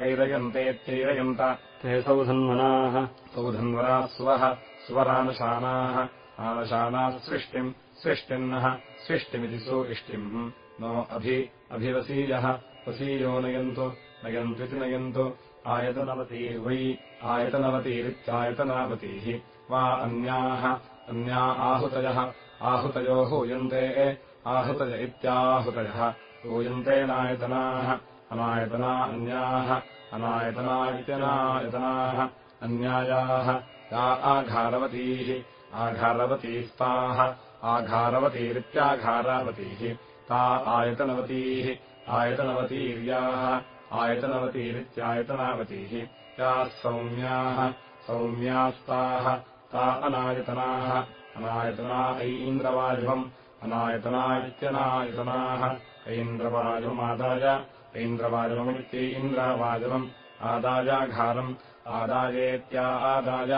ऐरयन्तेत्यैरयन्त ते सौधन्वनाः सौधन्वराः सुवः सुवरानुशानाः आनशानाः सृष्टिम् सृष्टिन्नः सृष्टिमिति सुइष्टिम् नो अभि अभिवसीयः वसीयो नयन्तु नयन्त्विति नयन्तु आयतनवतीर्वै आयतनवतीरित्यायतनावतीः। वा अन्याः अन्या आहुतयः आहुतयो हूयन्ते आहुतय इत्याहुतयः। हूयन्तेनायतनाः अनायतना अन्याः अनायतना इत्यनायतनाः अन्यायाः या आघारवतीः। आघारवतीस्ताः। आघारवतीरित्याघारावतीः। ता आयतनवतीः। आयतनवतीर्याः। आयतनवतीरित्यायतनावतीः। याः सौम्याः। सौम्यास्ताः। ता अनायतनाः। अनायतना ऐन्द्रवायुवम् अनायतना इत्यनायतनाः ऐन्द्रवायुवमादाय ऐन्द्रवायुवमित्यै इन्द्रवायुवम् आदायाघारम् आदायेत्या आदाय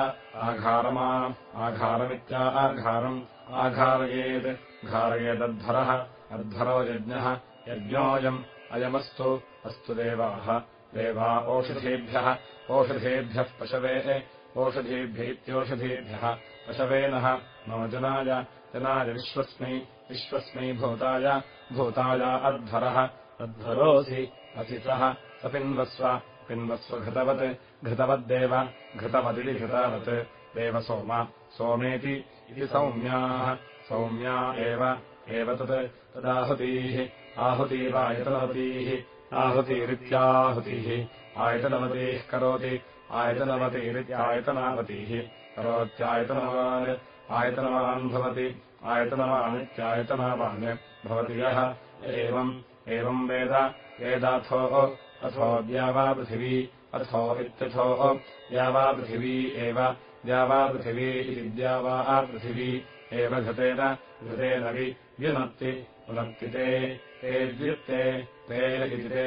आघारमा आघारमित्या आघारम् आघारयेत् घारयेदध्वरः अध्वरो यज्ञः यज्ञोऽयम् अयमस्तु अस्तु देवाः देवा ओषधेभ्यः ओषधेभ्यः पशवे ओषधीभ्य इत्योषधीभ्यः पशवे नः मम जनाय जनाय विश्वस्मै विश्वस्मै भूताय भूताय अध्वरः अध्वरोऽसि असि सः स पिन्वस्व पिन्वस्व घृतवत् घृतवद्देव घृतवदिति घृतावत् देव सोम सोमेति इति सौम्याः। सौम्या एव एव तत् तदाहुतीः। आहुतीरायतनवतीः आहुतिरित्याहुतिः। आयतनवतीः करोति। आयतनवतीरित्यायतनावतीः करोत्यायतनवान् आयतनवान् भवति। आयतनवानित्यायतनावान्। भवति यः एवम् एवम् वेद वेदाथो अथो द्यावापृथिवी अथो इत्यथो द्यावापृथिवी एव द्यावापृथिवी इति द्यावा पृथिवी एव घृतेन घृतेन वि व्युनक्ति पुनक्ति ते व्युत्ते ते इति ते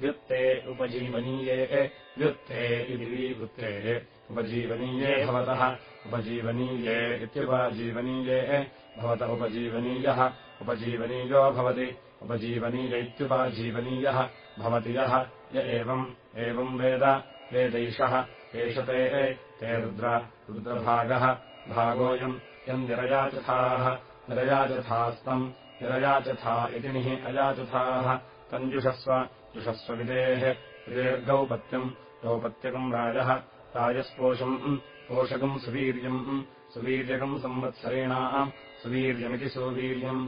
व्युत्ते उपजीवनीये व्युत्ते इति विवृत्ते उपजीवनीये भवतः उपजीवनीये इत्युपजीवनीये भवत उपजीवनीयः उपजीवनीयो भवति उपजीवनीय इत्युपजीवनीयः भवति यः य एवम् एवम् वेद वेदैषः एष ते ते रुद्र रुद्रभागः भागोऽयम् यम् निरयाचथाः निरयाचथास्तम् निरयाचथा इति निः अयाचथाः तञ्जुषस्व जुषस्वविदेः विदेर्गौपत्यम् गौपत्यकम् राजः राजस्पोषम् पोषकम् सुवीर्यम् सुवीर्यकम् संवत्सरेणाम् सुवीर्यमिति सुवीर्यम्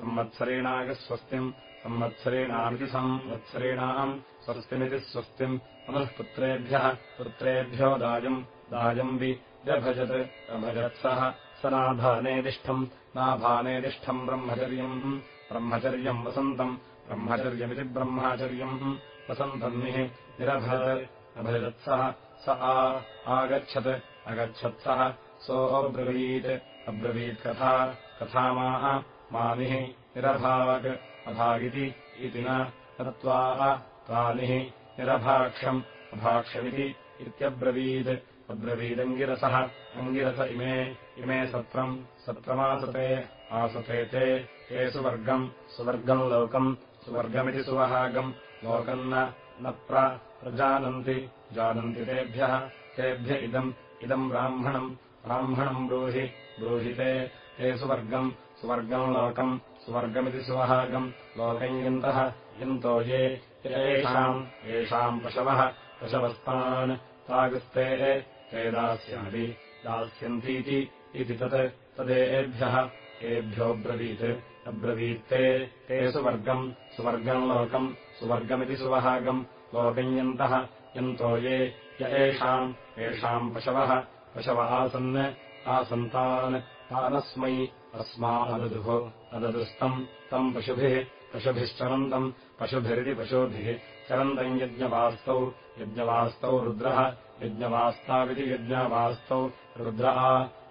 संवत्सरेणागस्वस्तिम् संवत्सरेणामिति संवत्सरेणाम् स्वस्तिमिति स्वस्तिम्। पुनः पुत्रेभ्यः पुत्रेभ्यो दायम् दायम् वि व्यभजत् अभजत्सः स। नाभानेदिष्ठम् नाभानेदिष्ठम् ब्रह्मचर्यम्। ब्रह्मचर्यम् वसन्तम् ब्रह्मचर्यमिति ब्रह्मचर्यम्। वसन्तन्निः निरभजत् अभजत्सः स। आ आगच्छत् अगच्छत्सः सोऽब्रवीत् अब्रवीत् कथा कथामाः मानिः निरभाग् अभागिति इति न तत्त्वा त्वानिः निरभाक्ष्यम् अभाक्ष्यमिति इत्यब्रवीत् अब्रवीदङ्गिरसः अङ्गिरस इमे इमे सत्रम् सत्रमासते आसते ते ते सुवर्गम् लोकम् सुवर्गमिति सुवहागम्। लोकम् न प्र प्रजानन्ति जानन्ति तेभ्यः तेभ्य इदम् इदम् ब्राह्मणम् ब्राह्मणम् ब्रूहि ब्रूहिते ते सुवर्गम् सुवर्गम् लोकम् सुवर्गमिति सुवहागम् लोकम् यन्तः यन्तो ये येषाम् येषाम् पशवः पशवस्तान् तागस्ते ते दास्यामि दास्यन्तीति इति तत् तदेभ्यः एभ्योऽब्रवीत् अब्रवीत्ते ते सुवर्गम् सुवर्गम् लोकम् सुवर्गमिति सुवहागम् लोकम् यन्तः यन्तो ये य एषाम् येषाम् पशवः पशव आसन् आसन्तान् तानस्मै अस्माददुः। अददुस्तम् तम् पशुभिः पशुभिश्चरन्तम् पशुभिरिति पशुभिः। चरन्तम् यज्ञवास्तौ यज्ञवास्तौ रुद्रः यज्ञवास्ताविति यज्ञवास्तौ रुद्र।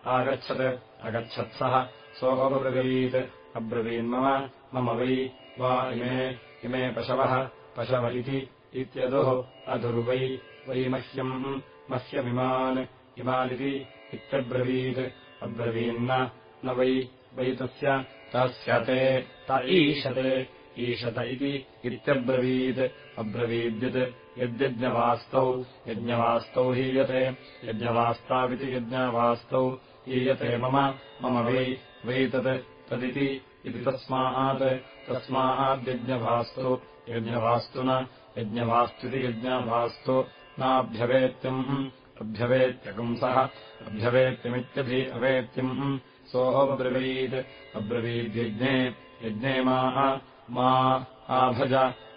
आगच्छत् अगच्छत्सः सोऽब्रवीत् अब्रवीन्मम मम वै वा इमे इमे पशवः पशव इति इत्यदुः। अधुर्वै वै मह्यम् मह्यमिमान् इमानिति इत्यब्रवीत्। अब्रवीन्न न वै वै तस्य तस्य ते ईशते ईशत इति इत्यब्रवीत् अब्रवीद्यत् यद्यज्ञवास्तौ यज्ञवास्तौ हीयते यज्ञवास्ताविति यज्ञवास्तौ हीयते मम मम वै वै तत् तदिति इति तस्मात् तस्माद्यज्ञवास्तु यज्ञवास्तु न यज्ञवास्त्विति यज्ञवास्तु नाभ्यवेत्यम् अभ्यवेत्यपुंसः अभ्यवेत्यमित्यभि अवेत्यम् सोऽब्रवीत् अब्रवीद्यज्ञे यज्ञे माः मा आभज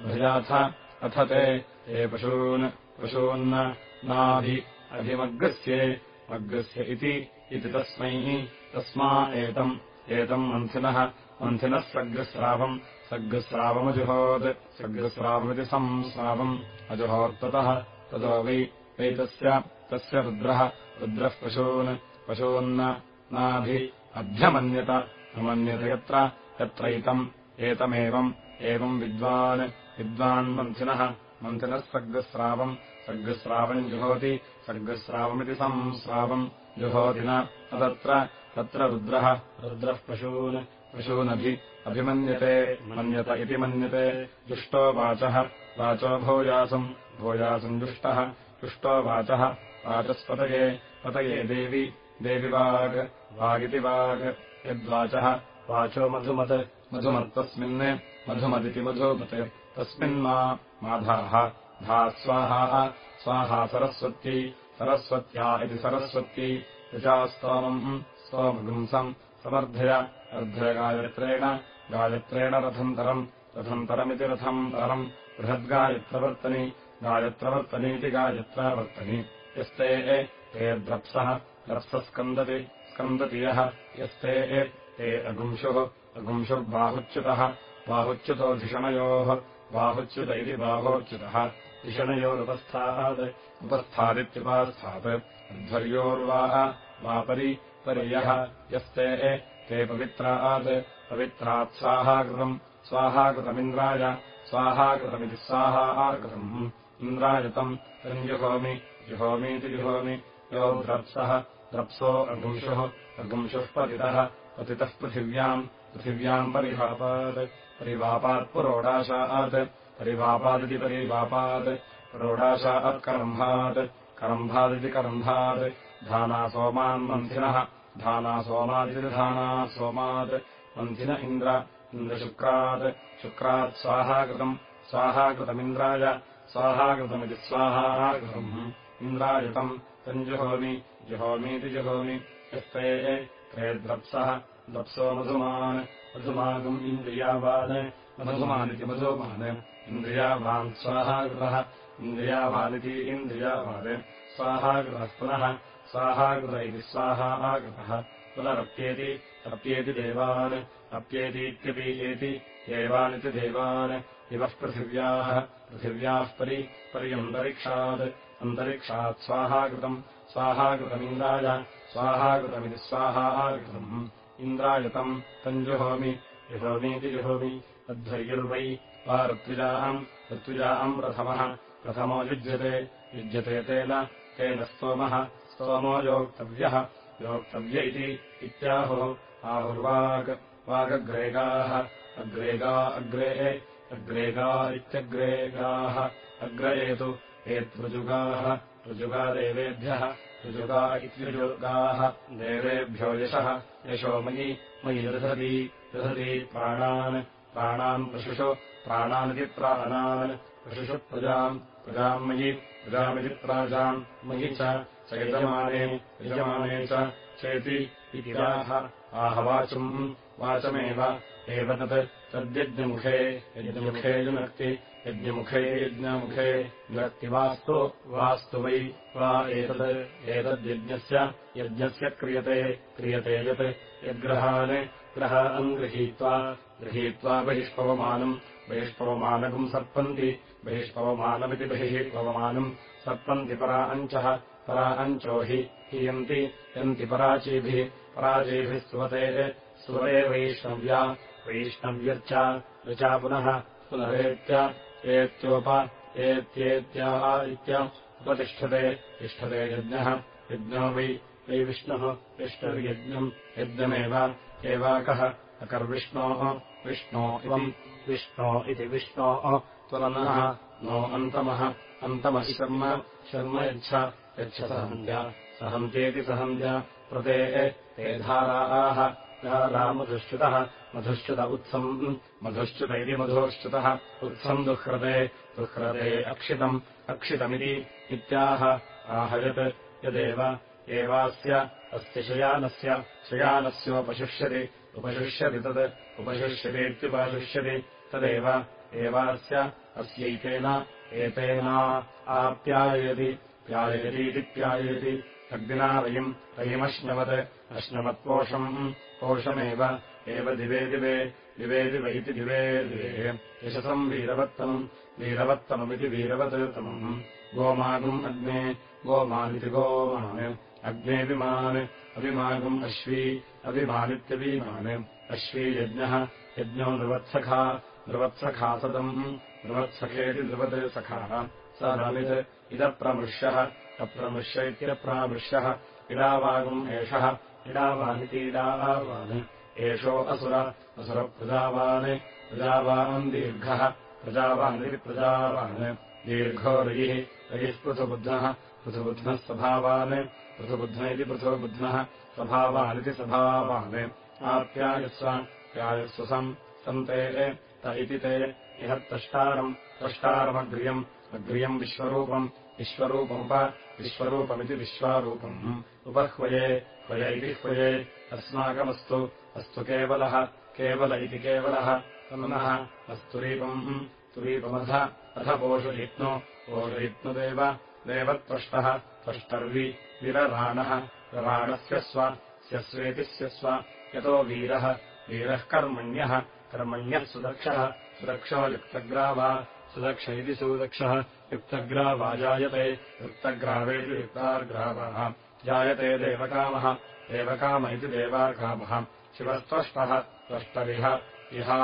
भजाथ अथ ते ते पशून् पशून्न नाभि अभिमग्रस्ये मग्रस्य इति तस्मै तस्मा एतम् एतम् मन्थिनः मन्थिनः सग्रस्रावम् सग्रस्रावमजुहोत् सग्रस्रावमिति संस्रावम् अजुहोत्ततः ततो वै वै तस्य रुद्रः रुद्रः पशून् पशून्न नाभि अभ्यमन्यत अमन्यत यत्र यत्रैतम् एतमेवम् एवम् विद्वान् विद्वान्मन्थिनः मन्थिनः सर्गस्रावम् सर्गस्रावम् जुहोति सर्गस्रावमिति संस्रावम् जुहोति न तदत्र तत्र रुद्रः रुद्रः पशून् पशूनभि अभिमन्यते मन्यत इति मन्यते दुष्टो वाचः वाचो भोजासम् भोजासम् दुष्टः दुष्टो वाचः वाचस्पतये पतये देवि देवि वाग् वागिति वाग् यद्वाचः वाचो मधुमत् मधुमत्तस्मिन् मधुमदिति मधुमत् तस्मिन्मा माधाः धा स्वाहाः स्वाहा सरस्वत्यै सरस्वत्या इति सरस्वत्यै यजास्तोमम् स्तोमगुंसम् समर्धय अर्धयगायत्रेण गायत्रेण रथन्तरम् रथन्तरमिति रथन्तरम् बृहद्गायत्रवर्तनि गायत्रवर्तनीति गायत्रावर्तनि यस्ते ते द्रप्सः द्रप्सस्कन्दति स्कन्दति यः यस्ते ते अगुंशुः। अगुंशुर्बाहुच्युतः बाहुच्युतोधिषणयोः बाहुच्युत इति बाहोच्युतः। धिषणयोरुपस्थात्। उपस्थादित्युपास्थात्। अध्वर्योर्वा वापरि पर्यः यस्ते ते पवित्रात्। पवित्रात् स्वाहाकृतम्। स्वाहाकृतमिन्द्राय। स्वाहाकृतमिति स्वाहाकृतम्। इन्द्रायतम् तञ्जुहोमि जुहोमीति जुहोमि यो द्रप्सः द्रप्सो अगुंशुः अगुंशुः पतितः पतितः पृथिव्याम् पृथिव्याम् परिवापात् परिवापात्पुरोडाशात् परिवापादिति परिवापात् पुरोडाशात्करम्भात् करम्भादिति करम्भात् धाना सोमान् मन्थिनः धाना सोमादिति धाना सोमात् मन्थिन इन्द्र इन्द्रशुक्रात् शुक्रात् स्वाहाकृतम् स्वाहाकृतमिन्द्राय स्वाहाकृतमिति स्वाहाकृतम् इन्द्रायतम् तञ्जुहोमि जुहोमीति जुहोमि। यस्ते ते द्रप्सः द्रप्सो मधुमान्। मधुमागम् इन्द्रियावान्। मधुमानिति मधुमान्। इन्द्रियावान् स्वाहाकृतः इन्द्रियावानिति इन्द्रियावान्। स्वाहाकृतः पुनः। स्वाहाकृत इति स्वाहाकृतः पुनरप्येति अप्येति देवान्। अप्येतीत्यपीयेति देवानिति देवान् इवः पृथिव्याः पृथिव्याः परि पर्यन्तरिक्षात् अन्तरिक्षात् स्वाहाकृतम् स्वाहाकृतमिन्द्राय स्वाहाकृतमिति स्वाहाकृतम् इन्द्रायतम् तञ्जुहोमि जुहोमीति जुहोमि तद्धर्युर्वै वा ऋत्विजाम् ऋत्विजाम् प्रथमः प्रथमो युज्यते युज्यते तेन तेन स्तोमः स्तोमो योक्तव्यः योक्तव्य इति इत्याहुः आहुर्वाग् वागग्रेगाः अग्रेगा अग्रे अग्रेगा इत्यग्रेगाः अग्रयेतु एत्रुजुगाः ऋजुगा देवेभ्यः ऋजुगा इत्युजुगाः देवेभ्यो यशः यशो मयि मयि दधति दधति प्राणान् प्राणान् पशुषु प्राणानिति प्राणान् पशुषु प्रजाम् प्रजाम् मयि प्रजामिति प्राजाम् मयि च यजमाने यजमाने च चेति इति राः आहवाचम् वाचमेव। एव तत् तद्यज्ञमुखे। यज्ञमुखे युनक्ति। यज्ञमुखे यज्ञमुखे। नक्ति वास्तु। वास्तु वै वा एतत्। एतद्यज्ञस्य यज्ञस्य क्रियते। क्रियते यत् यद्ग्रहान् ग्रहान् गृहीत्वा गृहीत्वा बहिष्पवमानम्। बहिष्पवमानकम् सर्पन्ति। बहिष्पवमानमिति बहिः पवमानम्। सर्पन्ति परा अञ्चः परा अञ्चो हि हि यन्ति यन्ति पराचीभिः पराचीभिः स्वते स्वरे वैष्णव्या वैष्णव्यर्च ऋचा पुनः पुनरेत्य एत्योप एत्येत्या इत्य उपतिष्ठते तिष्ठते यज्ञः यज्ञो वै वै विष्णुः विष्णुर्यज्ञम् यज्ञमेव एवाकः अकर्विष्णोः विष्णो इवम् विष्णो इति विष्णोः त्वनः नो अन्तमः अन्तमः शर्म यच्छ यच्छ सहन्त्या सहन्त्येति सहन्त्या प्रते ते धाराः। धारा मधुश्च्युतः मधुश्च्युत उत्सम् मधुश्च्युत इति मधुश्च्युतः। उत्सम् दुःह्रते दुःह्रते अक्षितम् अक्षितमिति इत्याह। आहयत् यदेव एवास्य अस्य शयानस्य शयानस्योपशिष्यति उपशिष्यति तत् उपशिष्यतीत्युपशिष्यति। तदेव एवास्य अस्यैतेन एतेना आप्याययति प्याययतीति प्याययति। अग्निना रयिम् रयिमश्नवत् अश्नवत्पोषम् पोषमेव एव दिवे दिवे दिवे दिव इति दिवे दिवे। यशसम् वीरवत्तमम् वीरवत्तममिति वीरवत्तमम् गोमागुम् अग्ने गोमानिति गोमान्। अग्नेऽभिमान् अभिमागुम् अश्वी अभिमानित्यभिमान् अश्वी यज्ञः यज्ञो नृवत्सखा नृवत्सखासदम् नृवत्सखेति नृवत् सखाः स रमित् इदप्रमृश्यः अप्रमृश्य इत्यप्रामृश्यः इडावागम् एषः। इडावानितीडावान् एषो असुर। असुरप्रजावान्। प्रजावान् दीर्घः। प्रजावानिति प्रजावान्। दीर्घो रयिः। रयिः पृथुबुध्नः। पृथुबुध्नः स्वभावान् पृथुबुध्न इति पृथुबुध्नः। स्वभावानिति स्वभावान् आप्यायस्व। प्यायस्व सम्। सन्ते त इति ते इह तष्टारम् तष्टारमग्र्यम् अग्र्यम् विश्वरूपम् विश्वरूपमुप विश्वरूपमिति विश्वारूपम्। उपह्वये ह्वय इति ह्वये अस्माकमस्तु अस्तु केवलः केवल इति केवलः तन्नः अस्तुरीपम् तुरीपमथ अथ पोषयित्नु पोषयित्नुदेव देवत्वष्टः त्वष्टर्वि विरराणः राणस्य स्व स्यस्वेति स्यस्व यतो वीरः वीरः कर्मण्यः कर्मण्यः सुदक्षः सुदक्षो युक्तग्रावा सुदक्ष इति सुदक्षः युक्तग्रावा जायते युक्तग्रावेति युक्तार्ग्रावः। जायते देवकामः देवकाम इति देवाकामः शिवस्त्वष्टः त्वष्टविह इहा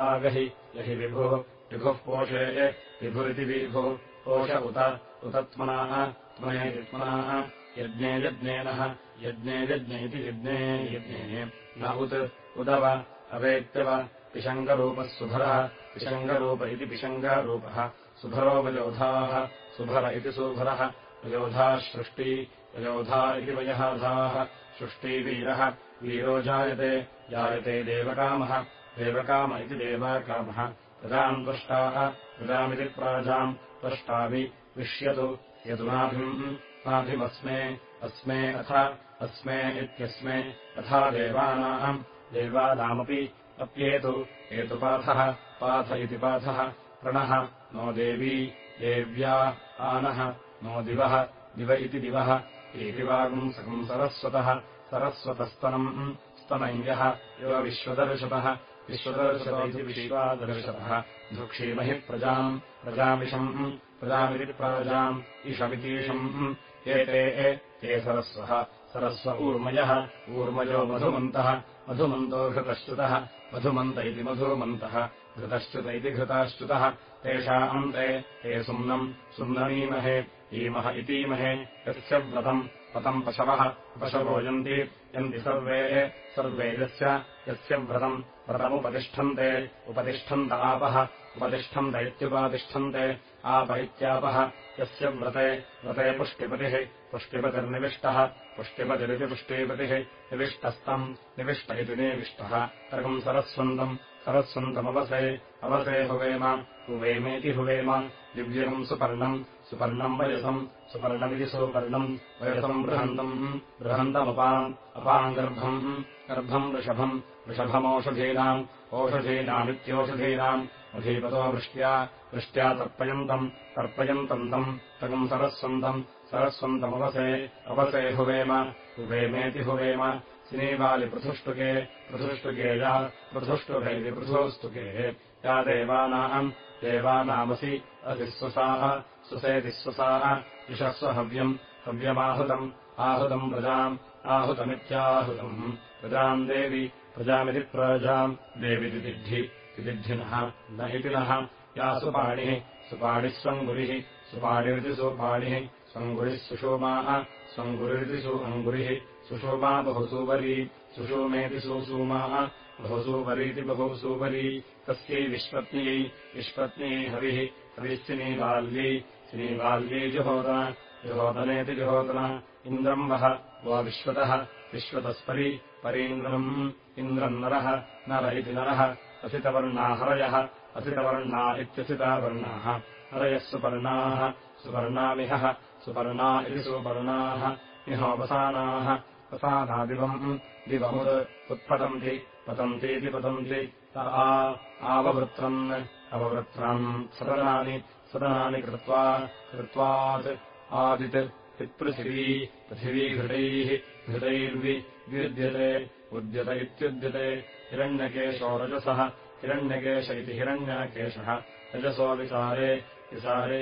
आगहि यहि विभुः विभुः पोषे विभुरिति विभुः। पोष उत उतत्मनाः त्मनेति त्मनाः यज्ञे यज्ञेनः यज्ञे यज्ञ इति यज्ञे यज्ञे। न उत् उदव अवेत्यव पिशङ्गरूपः सुभरः पिशङ्गरूप इति पिशङ्गरूपः। सुभरो वयोधाः सुभर इति सुभरः। वयोधाः सृष्टि वयोधा इति वयहाधाः। सृष्टिवीरः वीरो जायते जायते देवकामः। देवकाम इति देवाकामः। प्रजाम् त्वष्टाः प्रजामिति प्राजाम् त्वष्टावि विष्यतु यदुनाभिम् नाभिमस्मे अस्मे अथ अस्मे इत्यस्मे तथा देवानाम्। देवानामपि अप्येतु एतुपाथः पाथ इति पाथः प्रणः नो देवी देव्या आनः नो दिवः दिव इति दिवः एतिवागुम् सकम् सरस्वतः सरस्वतस्तनम् स्तनय्यः इव विश्वदर्शतः विश्वदर्शत इति विश्वादर्शतः धुक्षीमहि प्रजाम् प्रजामिषम् प्रजामिति प्राजाम् इषमितीषम् एते ते सरस्वः सरस्व ऊर्मयः ऊर्मयो मधुमन्तः मधुमन्तो घृतश्च्युतः मधुमन्त इति मधुमन्तः घृतश्च्युत इति घृताश्च्युतः तेषा अन्ते ते सुम्नम् सुम्नमीमहे ईमह इतीमहे यस्य व्रतम् व्रतम् पशवः पशवो यन्ति यन्ति सर्वे सर्वे यस्य यस्य व्रतम् व्रतमुपतिष्ठन्ते उपतिष्ठन्त आपः उपतिष्ठन्त इत्युपातिष्ठन्ते आप इत्यापः यस्य व्रते व्रते पुष्टिपतिः पुष्टिपतिर्निविष्टः पुष्टिपतिरिति पुष्टिपतिः निविष्टस्तम् निविष्ट इति निविष्टः तर्कम् सरस्वन्दम् सरस्वन्दमवसे अवसे हुवेम हुवेमेति हुवेम दिव्यम् सुपर्णम् सुपर्णम् वयसम् सुपर्णमिति सुपर्णम् वयसम् बृहन्तम् बृहन्तमपाम् अपाम् गर्भम् गर्भम् वृषभम् वृषभमोषधीनाम् ओषधीनामित्योषधीनाम् अधीपतो वृष्ट्या वृष्ट्या तर्पयन्तम् तर्पयन्तम् तम् तगम् सरस्वन्तम् सरस्वन्तमवसे अवसे हुवेम हुवेमेति हुवेम सिनीवालिपृथुष्टुके पृथुष्टुके या पृथुष्टुभैति पृथोस्तुके या देवानाम् देवानामसि असि स्वसाः सुसेति स्वसाः विषस्व हव्यम् हव्यमाहुतम् आहुतम् प्रजाम् आहुतमित्याहुतम्। प्रजाम् देवि प्रजामिति प्रजाम् देविति विदिद्धिनः न इति नः। या सुपाणिः सुपाणिः स्वङ्गुरिः सुपाणिरिति सुपाणिः स्वङ्गुरिः सुषोमाः स्वङ्गुरिरिति सु अङ्गुरिः सुषोमा बहुसूवरी सुषोमेति सुसूमाः बहुसूवरीति बहुसूवरी तस्यै विश्वत्न्यै विश्वत्न्यै हविः हविः सिनीबाल्यै जुहोदन जुहोदनेति जुहोदन। इन्द्रम् वः वो विश्वतः विश्वतस्परि परीन्द्रम् इन्द्रम् नरः नर नरः असितवर्णा इत्यसितावर्णाः हरयः सुपर्णाः सुपर्णामिहः सुपर्णा इति सुपर्णाः इहोपसानाः वसानादिवम् दिवमुत् उत्पतन्ति पतन्तीति पतन्ति। आ आववृत्रम् अववृत्रम् सदनानि सदनानि कृत्वा कृत्वात् आदित् इत्पृथिवी पृथिवी घृतैः घृतैर्वि विद्यते उद्यत इत्युद्यते। हिरण्यकेशो रजसः हिरण्यकेश इति हिरण्यकेशः रजसो विसारे विसारे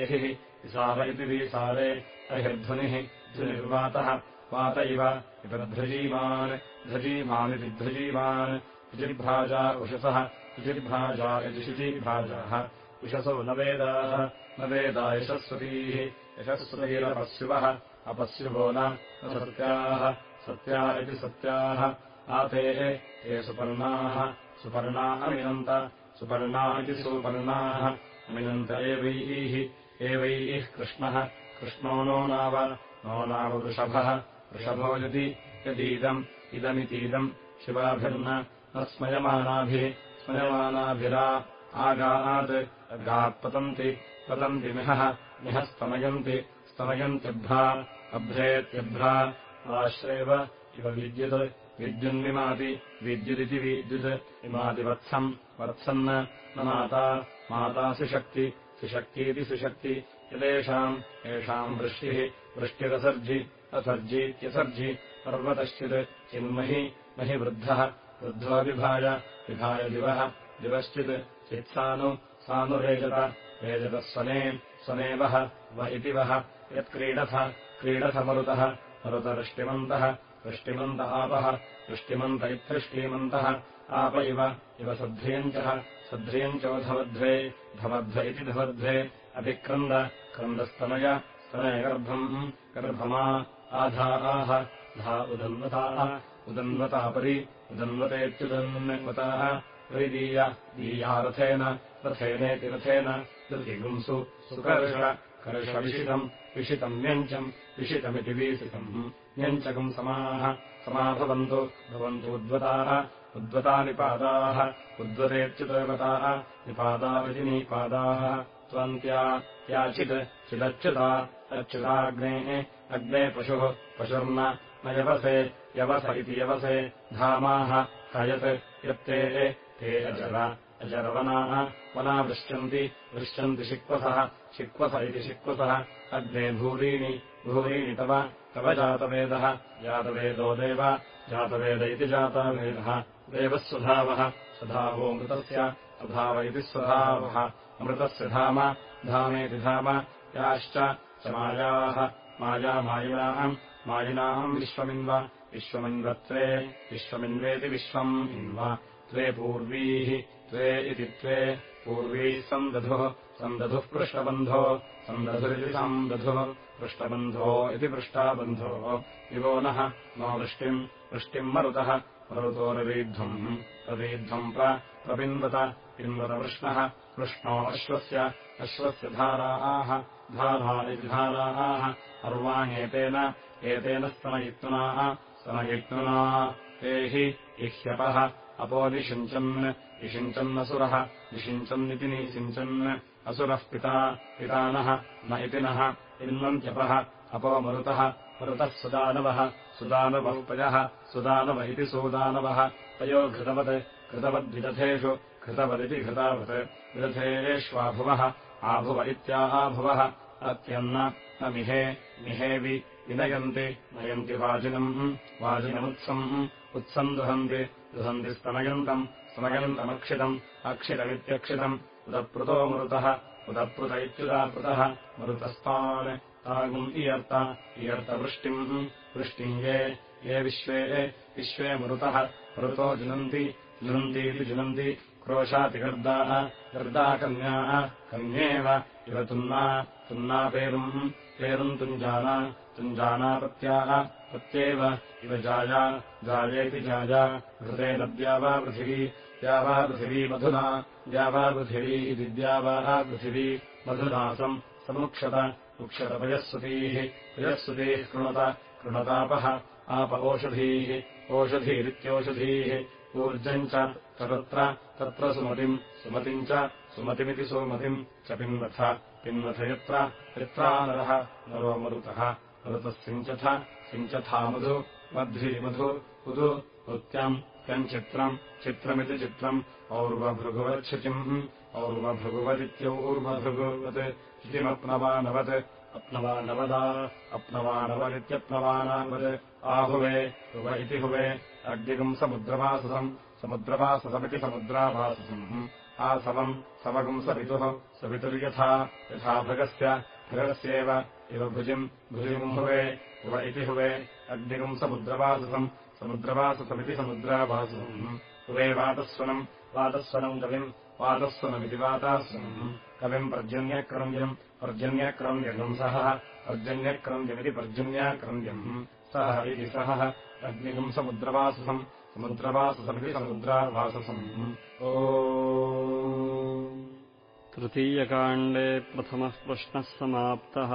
विसार इति विसारे अहिर्ध्वनिः ध्वनिर्वातः वात इव इतध्वजीमान् ध्वजीमानिति ध्वजीमान् शुचिर्भाजा उषसः शुचिर्भाजा इति शुचिर्भाजाः उषसौ न वेदाः न वेदा यशस्वतीः। यशस्वतीरपस्युवः अपस्युवो न सत्याः। सत्या इति सत्याः। आतेः ते सुपर्णाः। सुपर्णा अमिनन्त सुपर्णा इति सुपर्णाः। अमिनन्त एवैः एवैः कृष्णः। कृष्णो नो नाव नो नाव वृषभः। वृषभो यदि यदीदम् इदमितीदम्। शिवाभिर्न न स्मयमानाभिः स्मयमानाभिरा आगात् अगात् पतन्ति पतन्ति मिहः मिहः स्तमयन्ति स्तमयन्त्यभ्रा अभ्रेत्यभ्रा आश्रेव इव विद्युत् विद्युन्विमाति विद्युदिति विद्युत् इमादिवत्सम् वत्सन् न माता माता सुशक्ति सुशक्तीति सुशक्ति यदेषाम् येषाम् वृष्टिः वृष्टिरसर्जि असर्जीत्यसर्जि पर्वतश्चित् चिन्महि महि वृद्धः वृद्धो विभाय दिवः दिवश्चित् चित्सानु सानुरेजत रेजतस्वने स्वनेवः व इति वः यत्क्रीडथ क्रीडथ मरुतः मरुतवृष्टिमन्तः वृष्टिमन्त आपः वृष्टिमन्त इत्यृष्टिमन्तः आप इव इव सध्रियञ्चः सध्रियञ्चोधवध्वे धवध्व इति धवध्वे अभिक्रन्द क्रन्दस्तनय स्तनयगर्भम् गर्भमा आधा आह धा उदन्वताः उदन्वतापरि उदन्वतेत्युदन्वताः परिदीय दीया रथेन रथेनेति रथेन दृतिगुंसु सुकर्ष कर्षविषितम् विषितम् व्यञ्चम् विषितमिति वीसितम्। व्यञ्चकम् समाः समाभवन्तु भवन्तु उद्वताः उद्वतानिपादाः उद्वतेत्युदवताः निपादाविति निपादाः। त्वन्त्या याचित् चिदच्युता अच्युताग्नेः अग्ने पशुः पशुर्न न यवसे यवस इति यवसे धामाः हयत् यत्ते ते अजर अजरवनाः वना वृश्यन्ति वृश्यन्ति शिक्वसः शिक्वस इति शिक्वसः। अग्ने भूरीणि भूरीणि तव तव जातवेदः जातवेदो देव जातवेद इति जातवेदः। देवः स्वधावः स्वधावो मृतस्य स्वधाव इति स्वधावः अमृतस्य धाम धामेति धाम याश्च च मायाः मायामायिनाम् मायिनाम् विश्वमिन्व विश्वमिन्वत्वे विश्वमिन्वेति विश्वम् इन्व। त्वे पूर्वीः इति त्वे पूर्वीः सन्दधुः सन्दधुः पृष्ठबन्धो सन्दधुरिति सन्दधुः पृष्ठबन्धो इति पृष्ठाबन्धो। इवो नः नो वृष्टिम् वृष्टिम् मरुतः मरुतो रवीध्वम् रवीध्वम् प्रपिन्वत पिन्वतवृष्णः कृष्णो अश्वस्य अश्वस्य धाराः धारानिति धाराः अर्वाण्येतेन एतेन स्तनयित्नुनाः स्तनयित्नुना ते हि इह्यपः अपोनिषिञ्चन् विषिञ्चन्नसुरः विषिञ्चन्निति निषिञ्चन् असुरः पिता पितानः न इति नः। इन्वन्त्यपः अपो मरुतः। मरुतः सुदानवः सुदानवौपयः सुदानव इति सुदानवः। तयो घृतवत् कृतवद्विदधेषु घृतवदिति घृतावत्। विदधेष्वाभुवः आभुव इत्याभुवः। अत्यन्न न मिहे मिहेवि विनयन्ति नयन्ति वाजिनम्। वाजिनमुत्सम् उत्सम् दुहन्ति दुहन्ति स्तनयन्तम् स्तनयन्तमक्षितम् अक्षितमित्यक्षितम् उदप्लुतो मरुतः। उदप्लुत इत्युदापृतः मरुतस्तान् तागुम् इयर्त। इयर्तवृष्टिम्। वृष्टिम् ये। ये विश्वे। विश्वे मरुतः। मरुतो जुनन्ति। जुनन्तीति जुनन्ति। क्रोशातिगर्दाः। गर्दा कन्याः। कन्येव। इव तुन्ना। तुन्ना पेरुम् तुञ्जाना तुञ्जानापत्याः प्रत्येव इव जाया जायेति जाया घृते नद्यावा पृथिवी द्यावा पृथिवी मधुना द्यावा पृथिवी इति द्यावाः पृथिवी मधुनासम् समुक्षत उक्षतपयःसुतीः पयःसुतीः कृणुत कृणतापः आप ओषधीः ओषधीरित्योषधीः ऊर्जम् च तत्र तत्र सुमतिम् सुमतिम् च सुमतिमिति सुमतिम् च पिन्वथ पिन्वथ यत्र यत्रानरः नरो मरुतः। मरुतः सिञ्चथ सिञ्चथा मधु मध्वीमधु उदु वृत्त्यम् यम् चित्रम् चित्रमिति चित्रम् और्वभृगुवच्छितिम् और्वभृगुवदित्यौर्वभृगुवत् इतिमप्नवानवत् अप्नवानवदा अप्नवानवदित्यप्नवानावत्। आहुवे हुव इति हुवे अग्निगम् समुद्रवाससम् समुद्रवाससमिति समुद्रावाससम् आसवम् समगुम् सपितुः सपितुर्यथा यथा भगस्य भगस्येव इव भुजिम् भुजिम् हुवे हुव इति हुवे अग्निगम् समुद्रवाससम् समुद्रवाससमिति समुद्रावाससम् हुवे वातस्वनम् वातस्वनम् कविम् वातस्वनमिति वातास्वनम् कविम् पर्जन्यक्रन्द्यम् पर्जन्यक्रन्द्यम् सह पर्जन्यक्रन्द्यमिति पर्जन्याक्रन्द्यम् सः इति सः अग्निगम् समुद्रवाससम् समुद्रवाससमिति समुद्रावाससम् तृतीयकाण्डे प्रथमः प्रश्नः समाप्तः